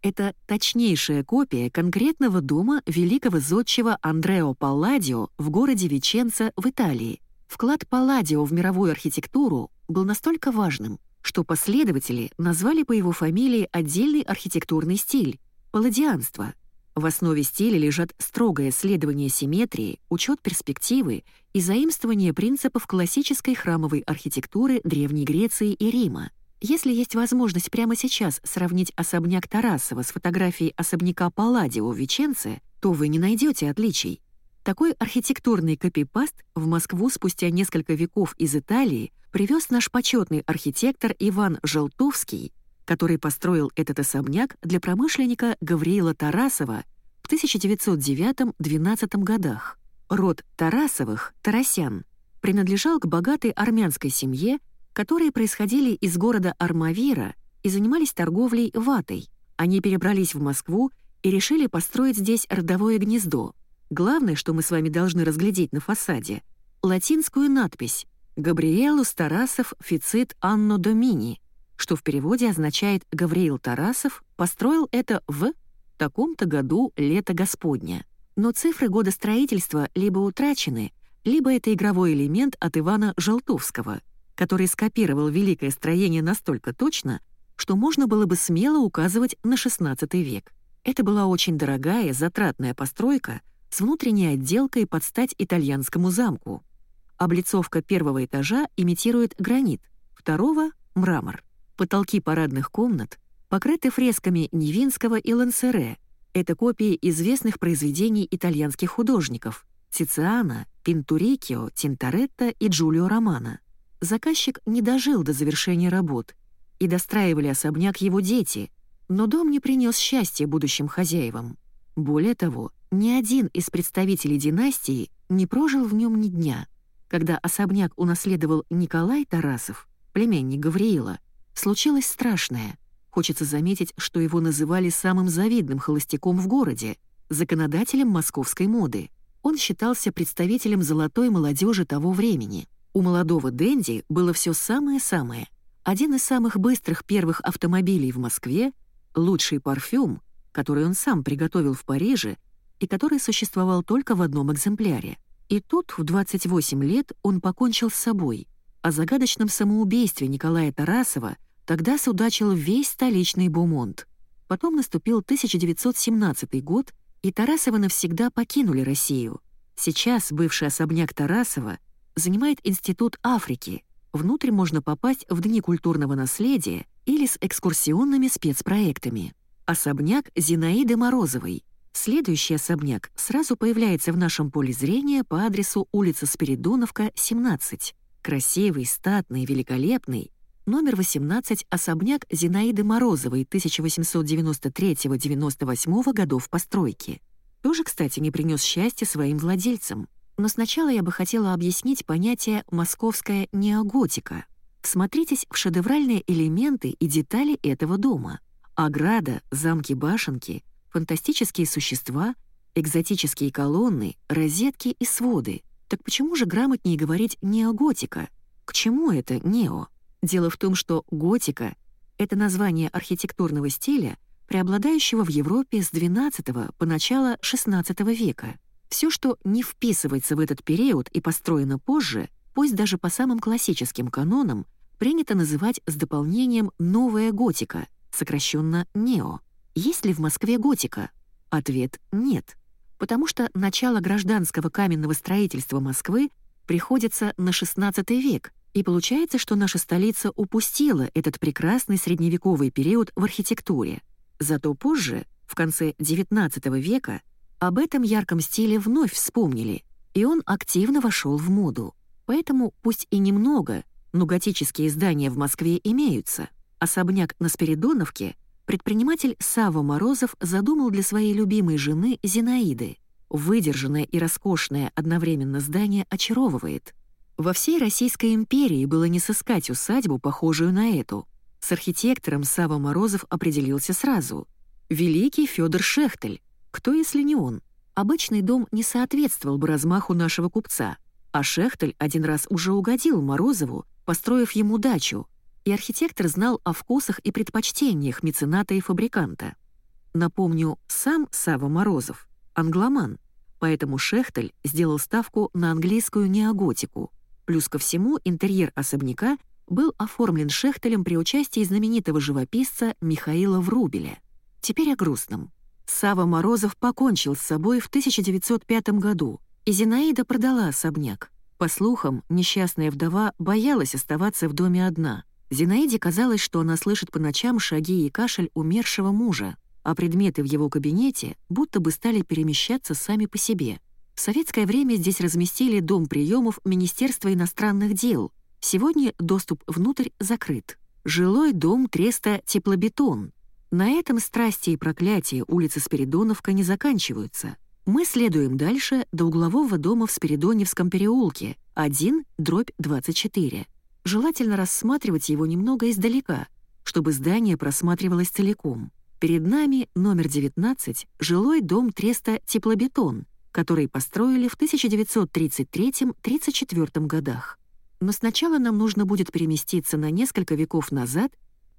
Это точнейшая копия конкретного дома великого зодчего Андрео Палладио в городе Веченца в Италии. Вклад Палладио в мировую архитектуру был настолько важным, что последователи назвали по его фамилии отдельный архитектурный стиль — палладианство. В основе стиля лежат строгое следование симметрии, учет перспективы и заимствование принципов классической храмовой архитектуры Древней Греции и Рима. Если есть возможность прямо сейчас сравнить особняк Тарасова с фотографией особняка Палладио в Веченце, то вы не найдете отличий. Такой архитектурный копипаст в Москву спустя несколько веков из Италии привез наш почетный архитектор Иван Желтовский, который построил этот особняк для промышленника Гавриила Тарасова в 1909-12 годах. Род Тарасовых, Тарасян, принадлежал к богатой армянской семье, которые происходили из города Армавира и занимались торговлей ватой. Они перебрались в Москву и решили построить здесь родовое гнездо — Главное, что мы с вами должны разглядеть на фасаде — латинскую надпись «Габриэлус Тарасов Фицит Анно Домини», что в переводе означает «Гавриил Тарасов построил это в таком-то году лето Господня». Но цифры года строительства либо утрачены, либо это игровой элемент от Ивана Желтовского, который скопировал великое строение настолько точно, что можно было бы смело указывать на XVI век. Это была очень дорогая, затратная постройка — с внутренней отделкой под стать итальянскому замку. Облицовка первого этажа имитирует гранит, второго — мрамор. Потолки парадных комнат покрыты фресками Невинского и Лансере. Это копии известных произведений итальянских художников — Тициана, Пинтурикио, Тинторетто и Джулио Романо. Заказчик не дожил до завершения работ, и достраивали особняк его дети, но дом не принес счастья будущим хозяевам. Более того, ни один из представителей династии не прожил в нем ни дня. Когда особняк унаследовал Николай Тарасов, племянник Гавриила, случилось страшное. Хочется заметить, что его называли самым завидным холостяком в городе, законодателем московской моды. Он считался представителем золотой молодежи того времени. У молодого Дэнди было все самое-самое. Один из самых быстрых первых автомобилей в Москве, лучший парфюм, который он сам приготовил в Париже и который существовал только в одном экземпляре. И тут, в 28 лет, он покончил с собой. О загадочном самоубийстве Николая Тарасова тогда судачил весь столичный бумонт. Потом наступил 1917 год, и Тарасова навсегда покинули Россию. Сейчас бывший особняк Тарасова занимает Институт Африки. Внутрь можно попасть в Дни культурного наследия или с экскурсионными спецпроектами. Особняк Зинаиды Морозовой — Следующий особняк сразу появляется в нашем поле зрения по адресу улица Спиридоновка, 17. Красивый, статный, великолепный. Номер 18 — особняк Зинаиды Морозовой 1893-98 годов постройки. Тоже, кстати, не принес счастья своим владельцам. Но сначала я бы хотела объяснить понятие «московская неоготика». Всмотритесь в шедевральные элементы и детали этого дома. Ограда, замки-башенки — фантастические существа, экзотические колонны, розетки и своды. Так почему же грамотнее говорить неоготика? К чему это нео? Дело в том, что готика — это название архитектурного стиля, преобладающего в Европе с XII по начало XVI века. Все, что не вписывается в этот период и построено позже, пусть даже по самым классическим канонам, принято называть с дополнением «новая готика», сокращенно «нео». Есть ли в Москве готика? Ответ — нет. Потому что начало гражданского каменного строительства Москвы приходится на XVI век, и получается, что наша столица упустила этот прекрасный средневековый период в архитектуре. Зато позже, в конце XIX века, об этом ярком стиле вновь вспомнили, и он активно вошел в моду. Поэтому пусть и немного, но готические здания в Москве имеются. Особняк на Спиридоновке предприниматель Сава Морозов задумал для своей любимой жены Зинаиды. Выдержанное и роскошное одновременно здание очаровывает. Во всей Российской империи было не сыскать усадьбу, похожую на эту. С архитектором Сава Морозов определился сразу. Великий Федор Шехтель. Кто, если не он? Обычный дом не соответствовал бы размаху нашего купца. А Шехтель один раз уже угодил Морозову, построив ему дачу, и архитектор знал о вкусах и предпочтениях мецената и фабриканта. Напомню, сам Сава Морозов — англоман, поэтому Шехтель сделал ставку на английскую неоготику. Плюс ко всему интерьер особняка был оформлен Шехтелем при участии знаменитого живописца Михаила Врубеля. Теперь о грустном. Сава Морозов покончил с собой в 1905 году, и Зинаида продала особняк. По слухам, несчастная вдова боялась оставаться в доме одна — Зинаиде казалось, что она слышит по ночам шаги и кашель умершего мужа, а предметы в его кабинете будто бы стали перемещаться сами по себе. В советское время здесь разместили дом приемов Министерства иностранных дел. Сегодня доступ внутрь закрыт. Жилой дом Треста «Теплобетон». На этом страсти и проклятия улицы Спиридоновка не заканчиваются. Мы следуем дальше до углового дома в Спиридоневском переулке, 1, дробь 24. Желательно рассматривать его немного издалека, чтобы здание просматривалось целиком. Перед нами номер 19, жилой дом Треста «Теплобетон», который построили в 1933-34 годах. Но сначала нам нужно будет переместиться на несколько веков назад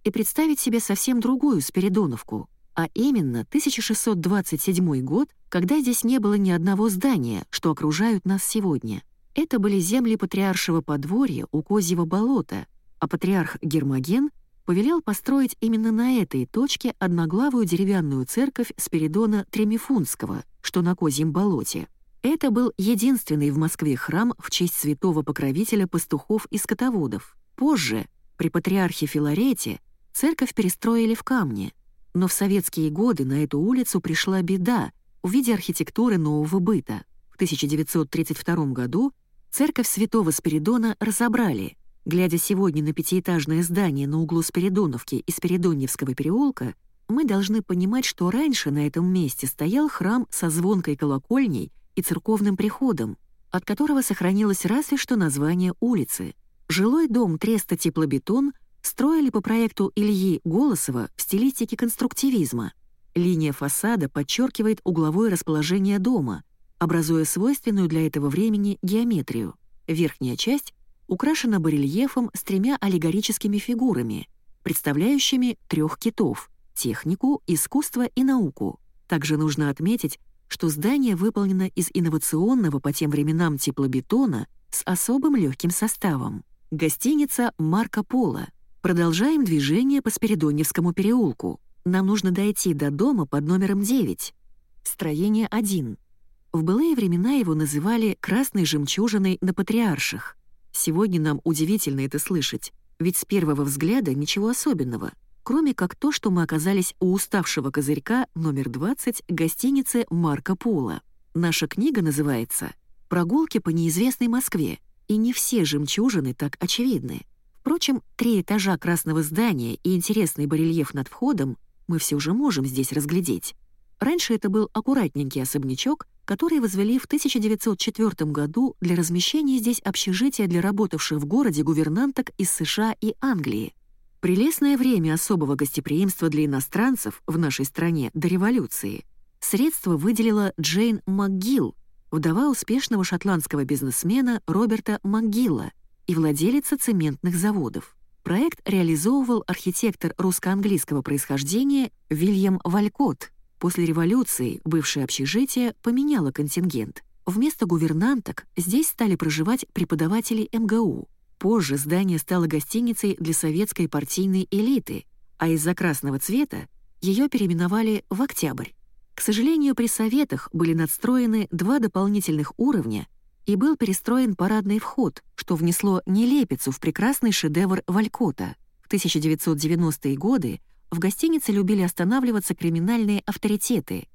и представить себе совсем другую Спиридоновку, а именно 1627 год, когда здесь не было ни одного здания, что окружают нас сегодня — это были земли патриаршего подворья у Козьего болота, а патриарх Гермоген повелел построить именно на этой точке одноглавую деревянную церковь Спиридона Тремифунского, что на Козьем болоте. Это был единственный в Москве храм в честь святого покровителя пастухов и скотоводов. Позже, при патриархе Филарете, церковь перестроили в камне. Но в советские годы на эту улицу пришла беда в виде архитектуры нового быта. В 1932 году Церковь святого Спиридона разобрали. Глядя сегодня на пятиэтажное здание на углу Спиридоновки и Спиридоньевского переулка, мы должны понимать, что раньше на этом месте стоял храм со звонкой колокольней и церковным приходом, от которого сохранилось разве что название улицы. Жилой дом Треста Теплобетон строили по проекту Ильи Голосова в стилистике конструктивизма. Линия фасада подчеркивает угловое расположение дома — образуя свойственную для этого времени геометрию. Верхняя часть украшена барельефом с тремя аллегорическими фигурами, представляющими трех китов — технику, искусство и науку. Также нужно отметить, что здание выполнено из инновационного по тем временам теплобетона с особым легким составом. Гостиница «Марко Поло». Продолжаем движение по Спиридоневскому переулку. Нам нужно дойти до дома под номером 9. Строение 1. В былые времена его называли «красной жемчужиной на патриарших». Сегодня нам удивительно это слышать, ведь с первого взгляда ничего особенного, кроме как то, что мы оказались у уставшего козырька номер 20 гостиницы Марко Поло. Наша книга называется «Прогулки по неизвестной Москве», и не все жемчужины так очевидны. Впрочем, три этажа красного здания и интересный барельеф над входом мы все же можем здесь разглядеть. Раньше это был аккуратненький особнячок, который возвели в 1904 году для размещения здесь общежития для работавших в городе гувернанток из США и Англии. Прелестное время особого гостеприимства для иностранцев в нашей стране до революции средства выделила Джейн МакГилл, вдова успешного шотландского бизнесмена Роберта МакГилла и владелица цементных заводов. Проект реализовывал архитектор русско-английского происхождения Вильям Валькот. После революции бывшее общежитие поменяло контингент. Вместо гувернанток здесь стали проживать преподаватели МГУ. Позже здание стало гостиницей для советской партийной элиты, а из-за красного цвета ее переименовали в «Октябрь». К сожалению, при советах были надстроены два дополнительных уровня и был перестроен парадный вход, что внесло нелепицу в прекрасный шедевр Валькота. В 1990-е годы в гостинице любили останавливаться криминальные авторитеты.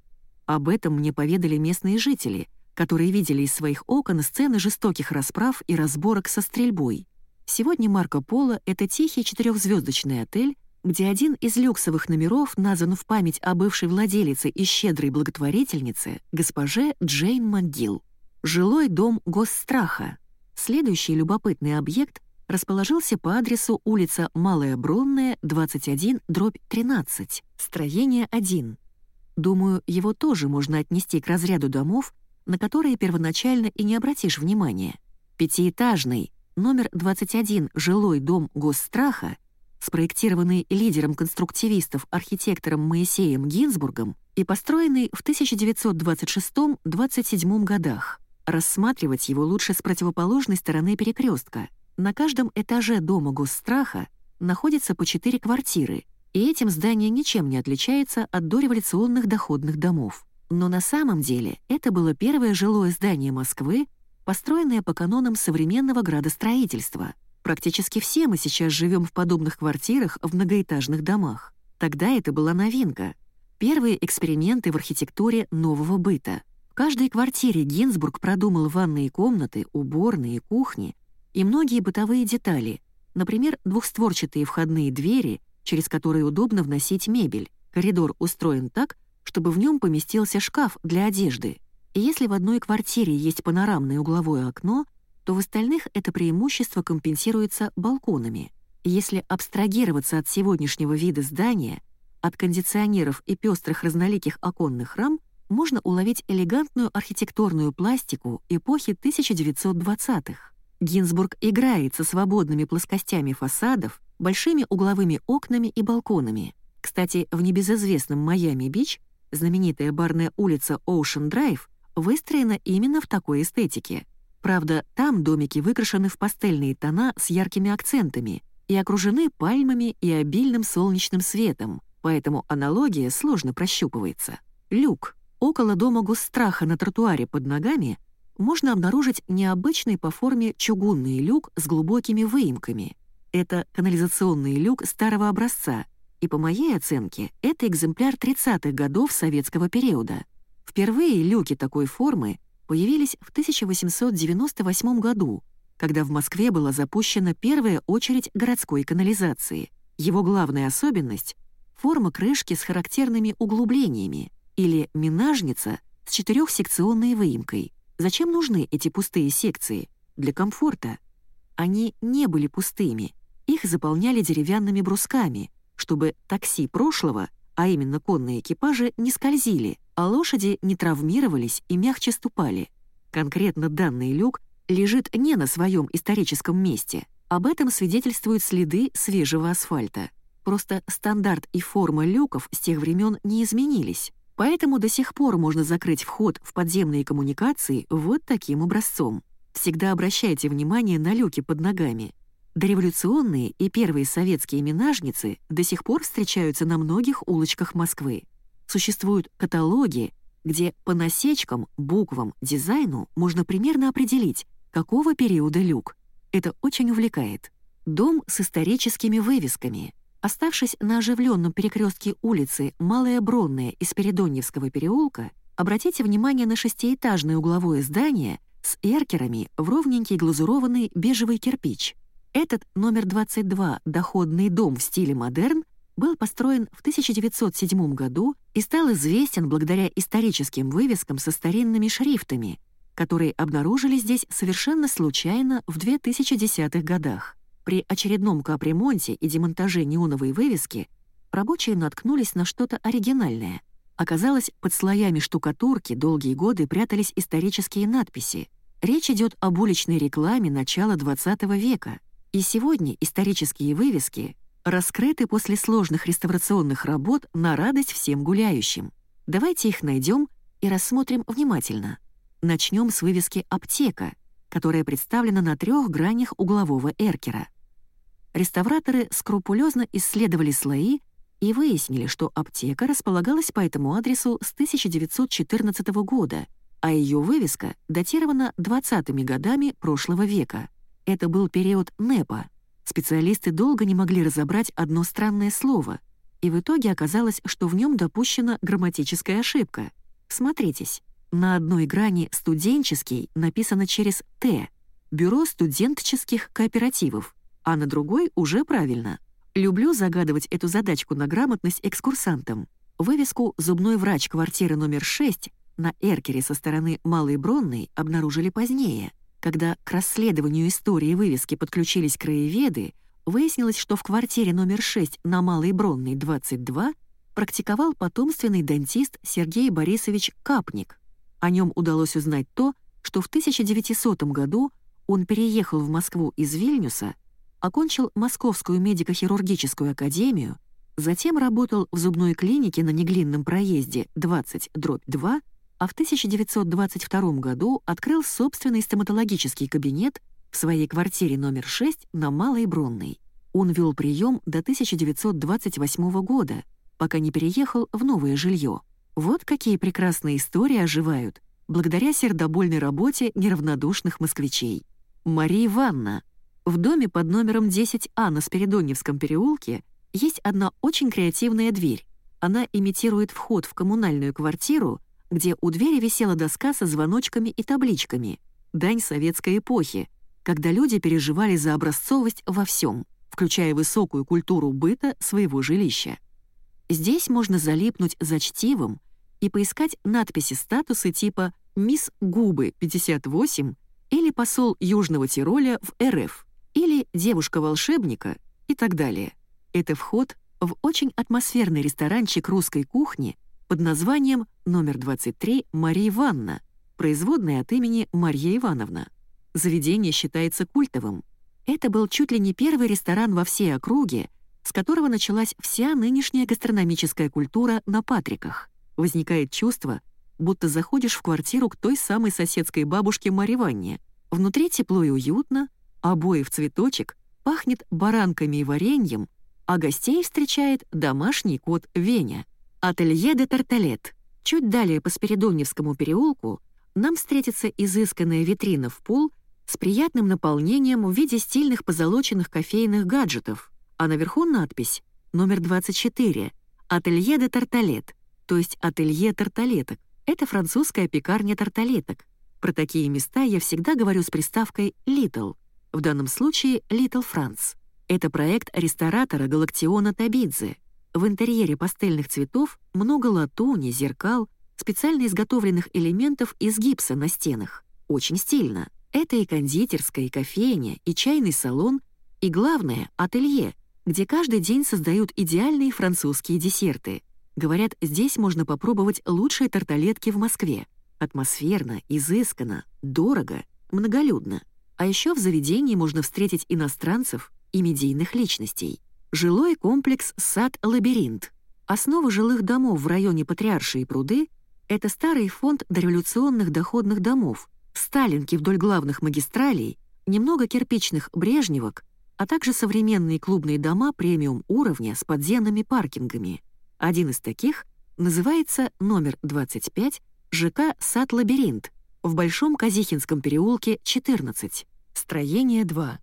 Об этом мне поведали местные жители, которые видели из своих окон сцены жестоких расправ и разборок со стрельбой. Сегодня Марко Поло — это тихий четырехзвездочный отель, где один из люксовых номеров назван в память о бывшей владелице и щедрой благотворительнице, госпоже Джейн МcГилл. Жилой дом Госстраха. Следующий любопытный объект расположился по адресу улица Малая Бронная, 21, дробь 13, строение 1. Думаю, его тоже можно отнести к разряду домов, на которые первоначально и не обратишь внимания. Пятиэтажный, номер 21 жилой дом Госстраха, спроектированный лидером конструктивистов архитектором Моисеем Гинзбургом и построенный в 1926-27 годах. Рассматривать его лучше с противоположной стороны перекрестка. На каждом этаже дома госстраха находится по четыре квартиры, и этим здание ничем не отличается от дореволюционных доходных домов. Но на самом деле это было первое жилое здание Москвы, построенное по канонам современного градостроительства. Практически все мы сейчас живем в подобных квартирах в многоэтажных домах. Тогда это была новинка. Первые эксперименты в архитектуре нового быта каждой квартире Гинзбург продумал ванные комнаты, уборные, кухни и многие бытовые детали, например, двухстворчатые входные двери, через которые удобно вносить мебель. Коридор устроен так, чтобы в нем поместился шкаф для одежды. И если в одной квартире есть панорамное угловое окно, то в остальных это преимущество компенсируется балконами. Если абстрагироваться от сегодняшнего вида здания, от кондиционеров и пестрых разноликих оконных рам, можно уловить элегантную архитектурную пластику эпохи 1920-х. Гинзбург играет со свободными плоскостями фасадов, большими угловыми окнами и балконами. Кстати, в небезызвестном Майами-Бич знаменитая барная улица Ocean Drive выстроена именно в такой эстетике. Правда, там домики выкрашены в пастельные тона с яркими акцентами и окружены пальмами и обильным солнечным светом, поэтому аналогия сложно прощупывается. Люк Около дома госстраха на тротуаре под ногами можно обнаружить необычный по форме чугунный люк с глубокими выемками. Это канализационный люк старого образца, и по моей оценке это экземпляр 30-х годов советского периода. Впервые люки такой формы появились в 1898 году, когда в Москве была запущена первая очередь городской канализации. Его главная особенность — форма крышки с характерными углублениями — или минажница с четырехсекционной выемкой. Зачем нужны эти пустые секции? Для комфорта. Они не были пустыми. Их заполняли деревянными брусками, чтобы такси прошлого, а именно конные экипажи, не скользили, а лошади не травмировались и мягче ступали. Конкретно данный люк лежит не на своем историческом месте. Об этом свидетельствуют следы свежего асфальта. Просто стандарт и форма люков с тех времен не изменились. Поэтому до сих пор можно закрыть вход в подземные коммуникации вот таким образцом. Всегда обращайте внимание на люки под ногами. Дореволюционные и первые советские минажницы до сих пор встречаются на многих улочках Москвы. Существуют каталоги, где по насечкам, буквам, дизайну можно примерно определить, какого периода люк. Это очень увлекает. Дом с историческими вывесками — Оставшись на оживленном перекрестке улицы Малая Бронная из Передоньевского переулка, обратите внимание на шестиэтажное угловое здание с эркерами в ровненький глазурованный бежевый кирпич. Этот номер 22 доходный дом в стиле модерн был построен в 1907 году и стал известен благодаря историческим вывескам со старинными шрифтами, которые обнаружили здесь совершенно случайно в 2010-х годах. При очередном капремонте и демонтаже неоновой вывески рабочие наткнулись на что-то оригинальное. Оказалось, под слоями штукатурки долгие годы прятались исторические надписи. Речь идет об уличной рекламе начала XX века. И сегодня исторические вывески раскрыты после сложных реставрационных работ на радость всем гуляющим. Давайте их найдем и рассмотрим внимательно. Начнем с вывески «Аптека», которая представлена на трех гранях углового эркера. Реставраторы скрупулезно исследовали слои и выяснили, что аптека располагалась по этому адресу с 1914 года, а ее вывеска датирована 20-ми годами прошлого века. Это был период НЭПа. Специалисты долго не могли разобрать одно странное слово, и в итоге оказалось, что в нем допущена грамматическая ошибка. Смотритесь, на одной грани «студенческий» написано через «Т» — «Бюро студенческих кооперативов», а на другой уже правильно. Люблю загадывать эту задачку на грамотность экскурсантам. Вывеску «Зубной врач квартиры номер 6» на Эркере со стороны Малой Бронной обнаружили позднее. Когда к расследованию истории вывески подключились краеведы, выяснилось, что в квартире номер 6 на Малой Бронной, 22, практиковал потомственный дантист Сергей Борисович Капник. О нем удалось узнать то, что в 1900 году он переехал в Москву из Вильнюса, окончил Московскую медико-хирургическую академию, затем работал в зубной клинике на Неглинном проезде 20-2, а в 1922 году открыл собственный стоматологический кабинет в своей квартире номер 6 на Малой Бронной. Он вел прием до 1928 года, пока не переехал в новое жилье. Вот какие прекрасные истории оживают, благодаря сердобольной работе неравнодушных москвичей. Мария Ивановна. В доме под номером 10А на Спиридоневском переулке есть одна очень креативная дверь. Она имитирует вход в коммунальную квартиру, где у двери висела доска со звоночками и табличками. Дань советской эпохи, когда люди переживали за образцовость во всем, включая высокую культуру быта своего жилища. Здесь можно залипнуть за чтивом и поискать надписи статусы типа «Мисс Губы 58» или «Посол Южного Тироля в РФ» «Девушка-волшебника» и так далее. Это вход в очень атмосферный ресторанчик русской кухни под названием «Номер 23 Мария Ивановна», производная от имени Марья Ивановна. Заведение считается культовым. Это был чуть ли не первый ресторан во всей округе, с которого началась вся нынешняя гастрономическая культура на Патриках. Возникает чувство, будто заходишь в квартиру к той самой соседской бабушке Марье Ванне. Внутри тепло и уютно, обои в цветочек, пахнет баранками и вареньем, а гостей встречает домашний кот Веня. Ателье де Тарталет. Чуть далее по Спиридоневскому переулку нам встретится изысканная витрина в пол с приятным наполнением в виде стильных позолоченных кофейных гаджетов, а наверху надпись «Номер 24. Ателье де Тарталет», то есть ателье тарталеток. Это французская пекарня тарталеток. Про такие места я всегда говорю с приставкой «Little», в данном случае «Little France». Это проект ресторатора Галактиона Табидзе. В интерьере пастельных цветов много латуни, зеркал, специально изготовленных элементов из гипса на стенах. Очень стильно. Это и кондитерская, и кофейня, и чайный салон, и главное — ателье, где каждый день создают идеальные французские десерты. Говорят, здесь можно попробовать лучшие тарталетки в Москве. Атмосферно, изысканно, дорого, многолюдно. А еще в заведении можно встретить иностранцев и медийных личностей. Жилой комплекс «Сад-лабиринт». Основа жилых домов в районе Патриарши и пруды — это старый фонд дореволюционных доходных домов, сталинки вдоль главных магистралей, немного кирпичных брежневок а также современные клубные дома премиум уровня с подземными паркингами. Один из таких называется номер 25 ЖК «Сад-лабиринт» в Большом Казихинском переулке, 14, строение 2.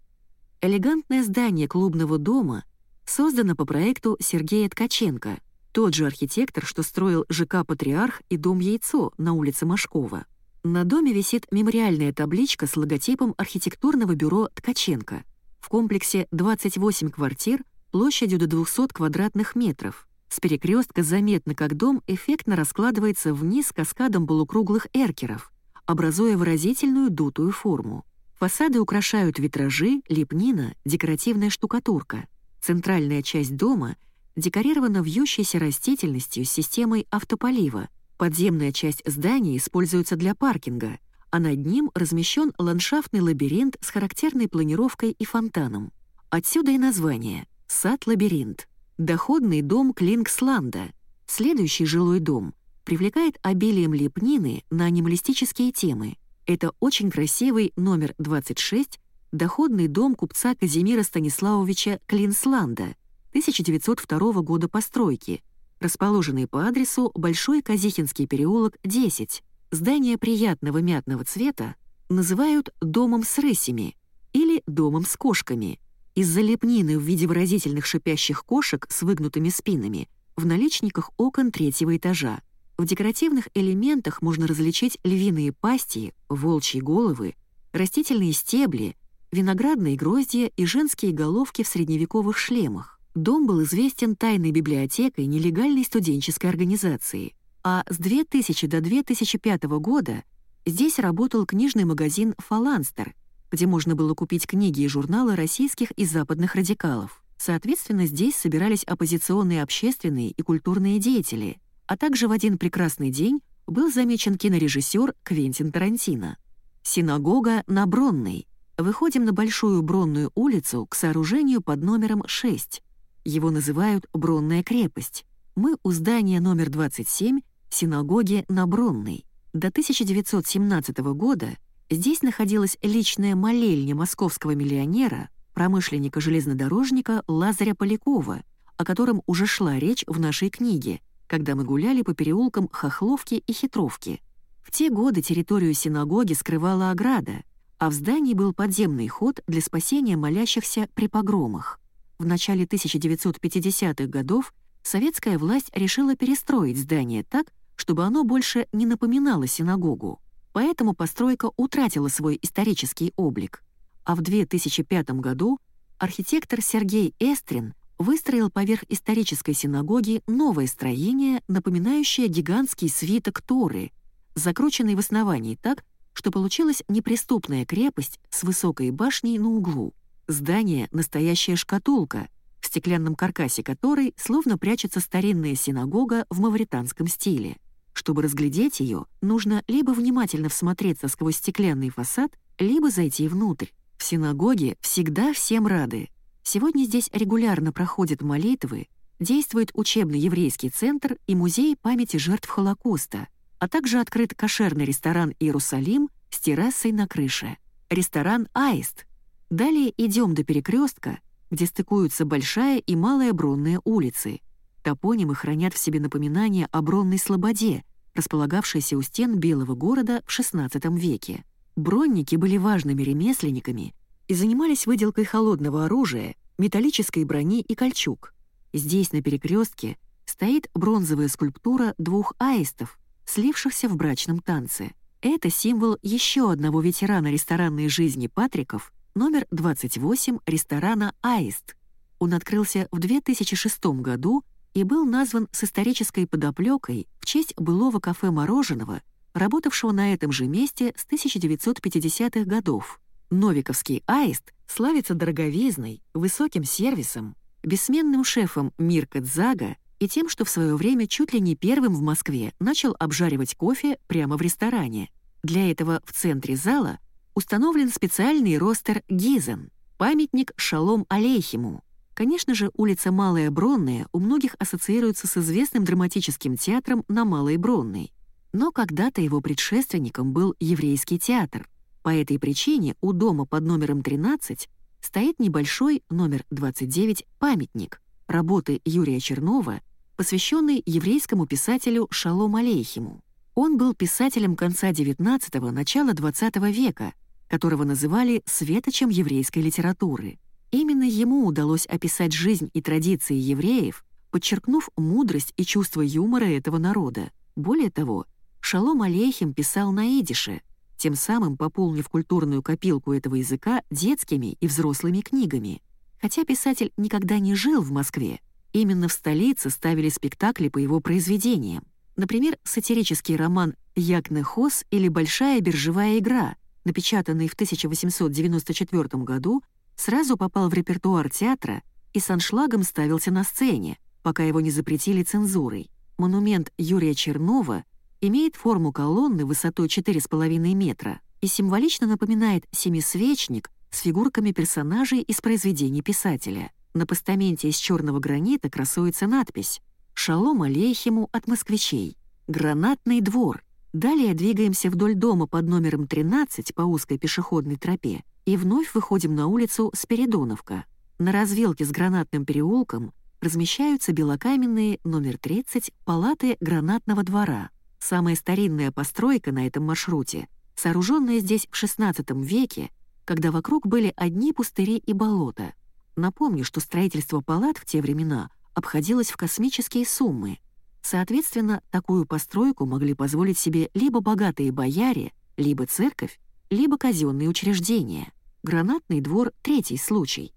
Элегантное здание клубного дома создано по проекту Сергея Ткаченко, тот же архитектор, что строил ЖК «Патриарх» и дом «Яйцо» на улице Машкова. На доме висит мемориальная табличка с логотипом архитектурного бюро Ткаченко — в комплексе 28 квартир площадью до 200 квадратных метров. С перекрестка заметно, как дом эффектно раскладывается вниз каскадом полукруглых эркеров, образуя выразительную дутую форму. Фасады украшают витражи, лепнина, декоративная штукатурка. Центральная часть дома декорирована вьющейся растительностью с системой автополива. Подземная часть здания используется для паркинга, а над ним размещен ландшафтный лабиринт с характерной планировкой и фонтаном. Отсюда и название «Сад-лабиринт». Доходный дом Клингсланда, следующий жилой дом, привлекает обилием лепнины на анималистические темы. Это очень красивый номер 26 доходный дом купца Казимира Станиславовича Клинсланда 1902 года постройки, расположенный по адресу Большой Казихинский переулок, 10. Здание приятного мятного цвета называют «домом с рысями» или «домом с кошками», из-за лепнины в виде выразительных шипящих кошек с выгнутыми спинами в наличниках окон третьего этажа. В декоративных элементах можно различить львиные пасти, волчьи головы, растительные стебли, виноградные гроздья и женские головки в средневековых шлемах. Дом был известен тайной библиотекой нелегальной студенческой организации, а с 2000 до 2005 года здесь работал книжный магазин «Фаланстер», где можно было купить книги и журналы российских и западных радикалов. Соответственно, здесь собирались оппозиционные общественные и культурные деятели, а также в один прекрасный день был замечен кинорежиссер Квентин Тарантино. Синагога на Бронной. Выходим на Большую Бронную улицу к сооружению под номером 6. Его называют Бронная крепость. Мы у здания номер 27 синагоги на Бронной. До 1917 года Здесь находилась личная молельня московского миллионера, промышленника-железнодорожника Лазаря Полякова, о котором уже шла речь в нашей книге, когда мы гуляли по переулкам Хохловки и Хитровки. В те годы территорию синагоги скрывала ограда, а в здании был подземный ход для спасения молящихся при погромах. В начале 1950-х годов советская власть решила перестроить здание так, чтобы оно больше не напоминало синагогу поэтому постройка утратила свой исторический облик. А в 2005 году архитектор Сергей Эстрин выстроил поверх исторической синагоги новое строение, напоминающее гигантский свиток Торы, закрученный в основании так, что получилась неприступная крепость с высокой башней на углу. Здание — настоящая шкатулка, в стеклянном каркасе которой словно прячется старинная синагога в мавританском стиле. Чтобы разглядеть ее, нужно либо внимательно всмотреться сквозь стеклянный фасад, либо зайти внутрь. В синагоге всегда всем рады. Сегодня здесь регулярно проходят молитвы, действует учебный еврейский центр и музей памяти жертв Холокоста, а также открыт кошерный ресторан «Иерусалим» с террасой на крыше. Ресторан «Аист». Далее идем до перекрестка, где стыкуются Большая и Малая Бронные улицы. Топонимы хранят в себе напоминание о Бронной Слободе, располагавшейся у стен Белого города в XVI веке. Бронники были важными ремесленниками и занимались выделкой холодного оружия, металлической брони и кольчуг. Здесь, на перекрестке, стоит бронзовая скульптура двух аистов, слившихся в брачном танце. Это символ еще одного ветерана ресторанной жизни Патриков, номер 28 ресторана «Аист». Он открылся в 2006 году и был назван с исторической подоплекой в честь былого кафе мороженого, работавшего на этом же месте с 1950-х годов. Новиковский аист славится дороговизной, высоким сервисом, бессменным шефом Мирка Дзага и тем, что в свое время чуть ли не первым в Москве начал обжаривать кофе прямо в ресторане. Для этого в центре зала установлен специальный ростер «Гизен» — памятник Шалом Алейхиму, Конечно же, улица Малая Бронная у многих ассоциируется с известным драматическим театром на Малой Бронной. Но когда-то его предшественником был еврейский театр. По этой причине у дома под номером 13 стоит небольшой номер 29 памятник работы Юрия Чернова, посвященный еврейскому писателю Шалом Алейхиму. Он был писателем конца XIX – начала XX века, которого называли «светочем еврейской литературы». Именно ему удалось описать жизнь и традиции евреев, подчеркнув мудрость и чувство юмора этого народа. Более того, Шалом Алейхим писал на идише, тем самым пополнив культурную копилку этого языка детскими и взрослыми книгами. Хотя писатель никогда не жил в Москве, именно в столице ставили спектакли по его произведениям. Например, сатирический роман «Якне Хос» или «Большая биржевая игра», напечатанный в 1894 году сразу попал в репертуар театра и с аншлагом ставился на сцене, пока его не запретили цензурой. Монумент Юрия Чернова имеет форму колонны высотой 4,5 метра. и символично напоминает семисвечник с фигурками персонажей из произведений писателя. На постаменте из черного гранита красуется надпись «Шалом алейхиму от москвичей. Гранатный двор». Далее двигаемся вдоль дома под номером 13 по узкой пешеходной тропе и вновь выходим на улицу Спиридоновка. На развилке с Гранатным переулком размещаются белокаменные номер 30 палаты Гранатного двора. Самая старинная постройка на этом маршруте, сооруженная здесь в XVI веке, когда вокруг были одни пустыри и болота. Напомню, что строительство палат в те времена обходилось в космические суммы. Соответственно, такую постройку могли позволить себе либо богатые бояре, либо церковь, либо казенные учреждения. Гранатный двор — третий случай.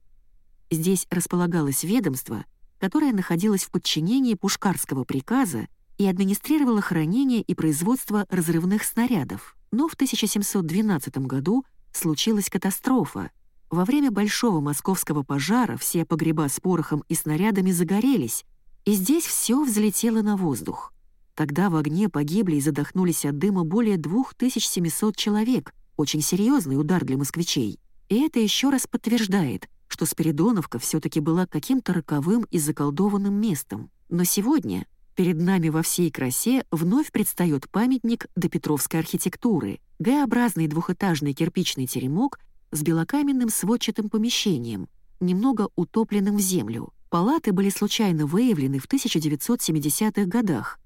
Здесь располагалось ведомство, которое находилось в подчинении Пушкарского приказа и администрировало хранение и производство разрывных снарядов. Но в 1712 году случилась катастрофа. Во время Большого московского пожара все погреба с порохом и снарядами загорелись, и здесь все взлетело на воздух. Тогда в огне погибли и задохнулись от дыма более 2700 человек. Очень серьезный удар для москвичей. И это еще раз подтверждает, что Спиридоновка все-таки была каким-то роковым и заколдованным местом. Но сегодня перед нами во всей красе вновь предстает памятник допетровской архитектуры, Г-образный двухэтажный кирпичный теремок с белокаменным сводчатым помещением, немного утопленным в землю. Палаты были случайно выявлены в 1970-х годах,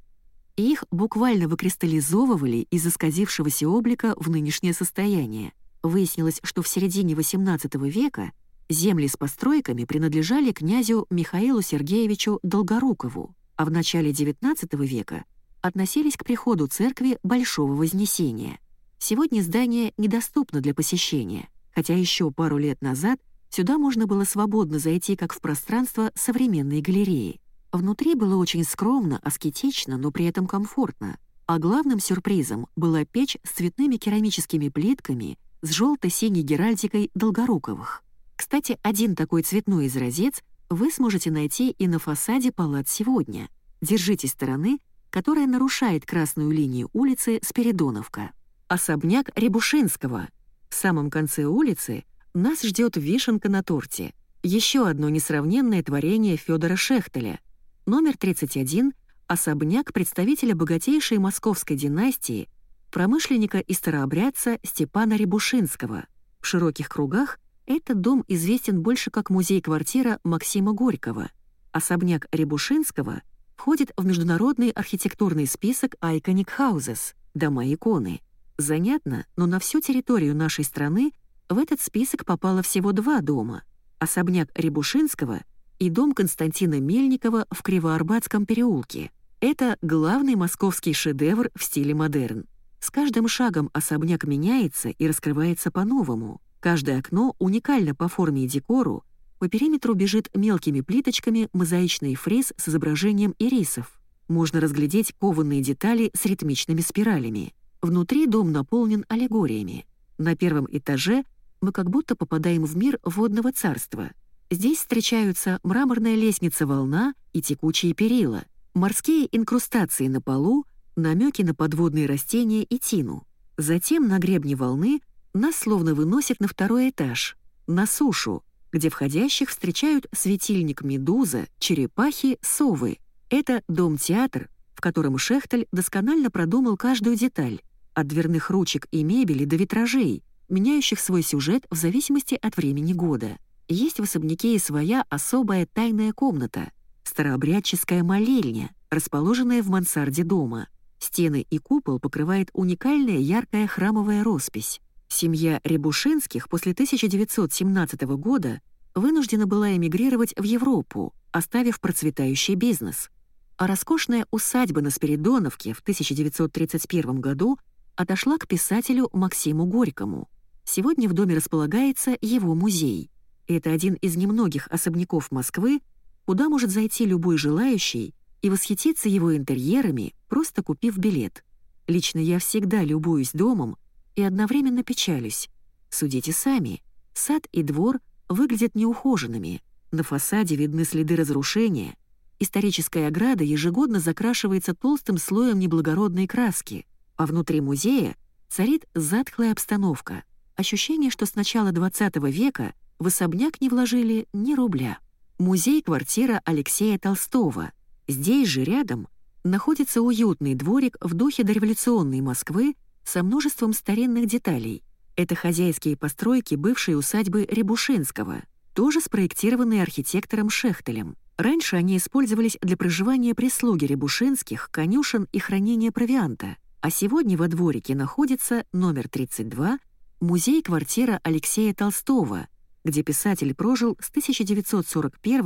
и их буквально выкристаллизовывали из исказившегося облика в нынешнее состояние. Выяснилось, что в середине XVIII века земли с постройками принадлежали князю Михаилу Сергеевичу Долгорукову, а в начале XIX века относились к приходу церкви Большого Вознесения. Сегодня здание недоступно для посещения, хотя еще пару лет назад — Сюда можно было свободно зайти как в пространство современной галереи. Внутри было очень скромно, аскетично, но при этом комфортно. А главным сюрпризом была печь с цветными керамическими плитками с желто-синей геральдикой Долгоруковых. Кстати, один такой цветной изразец вы сможете найти и на фасаде палат сегодня. Держите стороны, которая нарушает красную линию улицы Спиридоновка. Особняк Рябушинского. В самом конце улицы нас ждет вишенка на торте. Еще одно несравненное творение Федора Шехтеля. Номер 31 — особняк представителя богатейшей московской династии, промышленника и старообрядца Степана Рябушинского. В широких кругах этот дом известен больше как музей-квартира Максима Горького. Особняк Рябушинского входит в международный архитектурный список Iconic Houses — дома-иконы. Занятно, но на всю территорию нашей страны в этот список попало всего два дома — особняк Рябушинского и дом Константина Мельникова в Кривоарбатском переулке. Это главный московский шедевр в стиле модерн. С каждым шагом особняк меняется и раскрывается по-новому. Каждое окно уникально по форме и декору, по периметру бежит мелкими плиточками мозаичный фриз с изображением ирисов. Можно разглядеть кованые детали с ритмичными спиралями. Внутри дом наполнен аллегориями. На первом этаже мы как будто попадаем в мир водного царства. Здесь встречаются мраморная лестница-волна и текучие перила, морские инкрустации на полу, намеки на подводные растения и тину. Затем на гребне волны нас словно выносят на второй этаж, на сушу, где входящих встречают светильник медуза, черепахи, совы. Это дом-театр, в котором Шехтель досконально продумал каждую деталь, от дверных ручек и мебели до витражей, меняющих свой сюжет в зависимости от времени года. Есть в особняке и своя особая тайная комната — старообрядческая молельня, расположенная в мансарде дома. Стены и купол покрывает уникальная яркая храмовая роспись. Семья Рябушинских после 1917 года вынуждена была эмигрировать в Европу, оставив процветающий бизнес. А роскошная усадьба на Спиридоновке в 1931 году отошла к писателю Максиму Горькому. Сегодня в доме располагается его музей. Это один из немногих особняков Москвы, куда может зайти любой желающий и восхититься его интерьерами, просто купив билет. Лично я всегда любуюсь домом и одновременно печалюсь. Судите сами. Сад и двор выглядят неухоженными. На фасаде видны следы разрушения. Историческая ограда ежегодно закрашивается толстым слоем неблагородной краски, а внутри музея царит затхлая обстановка. Ощущение, что с начала XX века в особняк не вложили ни рубля. Музей-квартира Алексея Толстого. Здесь же рядом находится уютный дворик в духе дореволюционной Москвы со множеством старинных деталей. Это хозяйские постройки бывшей усадьбы Рябушинского, тоже спроектированные архитектором Шехтелем. Раньше они использовались для проживания прислуги Рябушинских, конюшен и хранения провианта, а сегодня во дворике находится номер 32 музей-квартира Алексея Толстого, где писатель прожил с 1941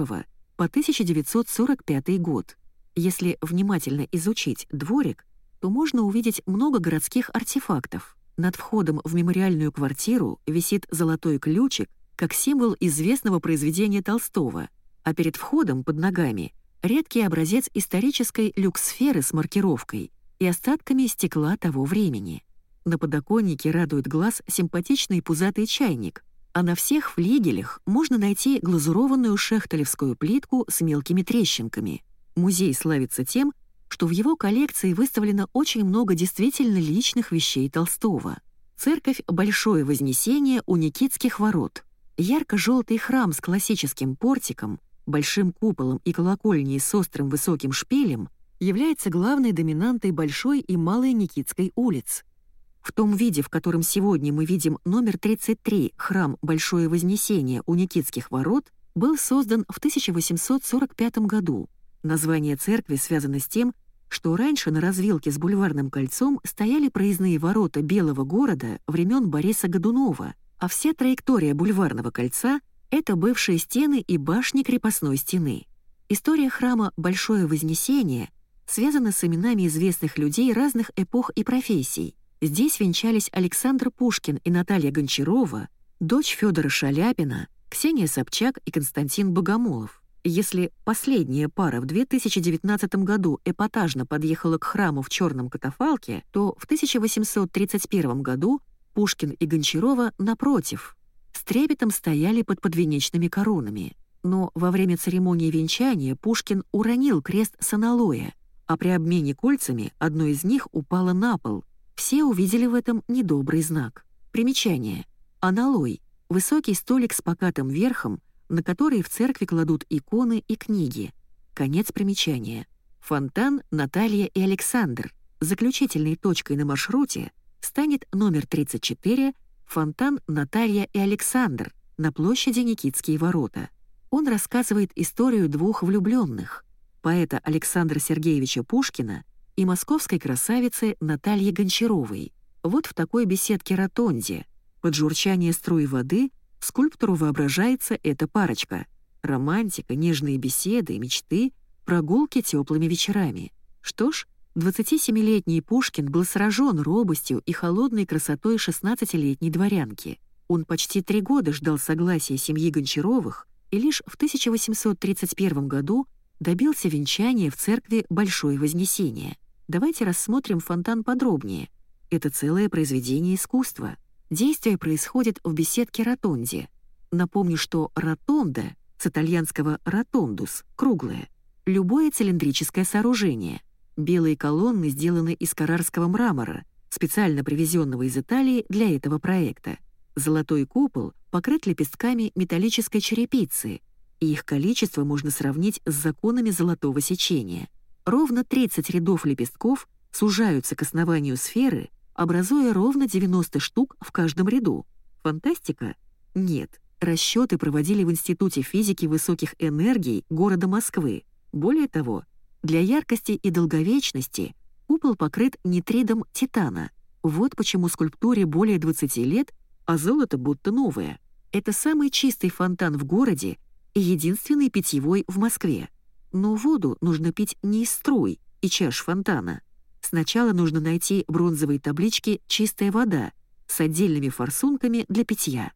по 1945 год. Если внимательно изучить дворик, то можно увидеть много городских артефактов. Над входом в мемориальную квартиру висит золотой ключик, как символ известного произведения Толстого, а перед входом под ногами редкий образец исторической люксферы с маркировкой и остатками стекла того времени. На подоконнике радует глаз симпатичный пузатый чайник, а на всех флигелях можно найти глазурованную шехтелевскую плитку с мелкими трещинками. Музей славится тем, что в его коллекции выставлено очень много действительно личных вещей Толстого. Церковь Большое Вознесение у Никитских ворот. Ярко-желтый храм с классическим портиком, большим куполом и колокольней с острым высоким шпилем является главной доминантой Большой и Малой Никитской улиц. В том виде, в котором сегодня мы видим номер 33 храм Большое Вознесение у Никитских ворот, был создан в 1845 году. Название церкви связано с тем, что раньше на развилке с Бульварным кольцом стояли проездные ворота Белого города времен Бориса Годунова, а вся траектория Бульварного кольца — это бывшие стены и башни крепостной стены. История храма Большое Вознесение связана с именами известных людей разных эпох и профессий — Здесь венчались Александр Пушкин и Наталья Гончарова, дочь Федора Шаляпина, Ксения Собчак и Константин Богомолов. Если последняя пара в 2019 году эпатажно подъехала к храму в черном катафалке, то в 1831 году Пушкин и Гончарова, напротив, с трепетом стояли под подвенечными коронами. Но во время церемонии венчания Пушкин уронил крест с аналоя, а при обмене кольцами одно из них упало на пол — все увидели в этом недобрый знак. Примечание. Аналой — высокий столик с покатым верхом, на который в церкви кладут иконы и книги. Конец примечания. Фонтан Наталья и Александр. Заключительной точкой на маршруте станет номер 34 фонтан Наталья и Александр на площади Никитские ворота. Он рассказывает историю двух влюбленных — поэта Александра Сергеевича Пушкина — и московской красавицы Натальи Гончаровой. Вот в такой беседке-ротонде, под журчание струй воды, скульптору воображается эта парочка. Романтика, нежные беседы, мечты, прогулки теплыми вечерами. Что ж, 27-летний Пушкин был сражен робостью и холодной красотой 16-летней дворянки. Он почти три года ждал согласия семьи Гончаровых и лишь в 1831 году добился венчания в церкви Большое Вознесение. Давайте рассмотрим фонтан подробнее. Это целое произведение искусства. Действие происходит в беседке Ротонде. Напомню, что ротонда с итальянского «ротондус» — круглое. Любое цилиндрическое сооружение. Белые колонны сделаны из карарского мрамора, специально привезенного из Италии для этого проекта. Золотой купол покрыт лепестками металлической черепицы, и их количество можно сравнить с законами золотого сечения — Ровно 30 рядов лепестков сужаются к основанию сферы, образуя ровно 90 штук в каждом ряду. Фантастика? Нет. Расчеты проводили в Институте физики высоких энергий города Москвы. Более того, для яркости и долговечности купол покрыт нитридом титана. Вот почему скульптуре более 20 лет, а золото будто новое. Это самый чистый фонтан в городе и единственный питьевой в Москве. Но воду нужно пить не из струй и чаш фонтана. Сначала нужно найти бронзовые таблички «Чистая вода» с отдельными форсунками для питья.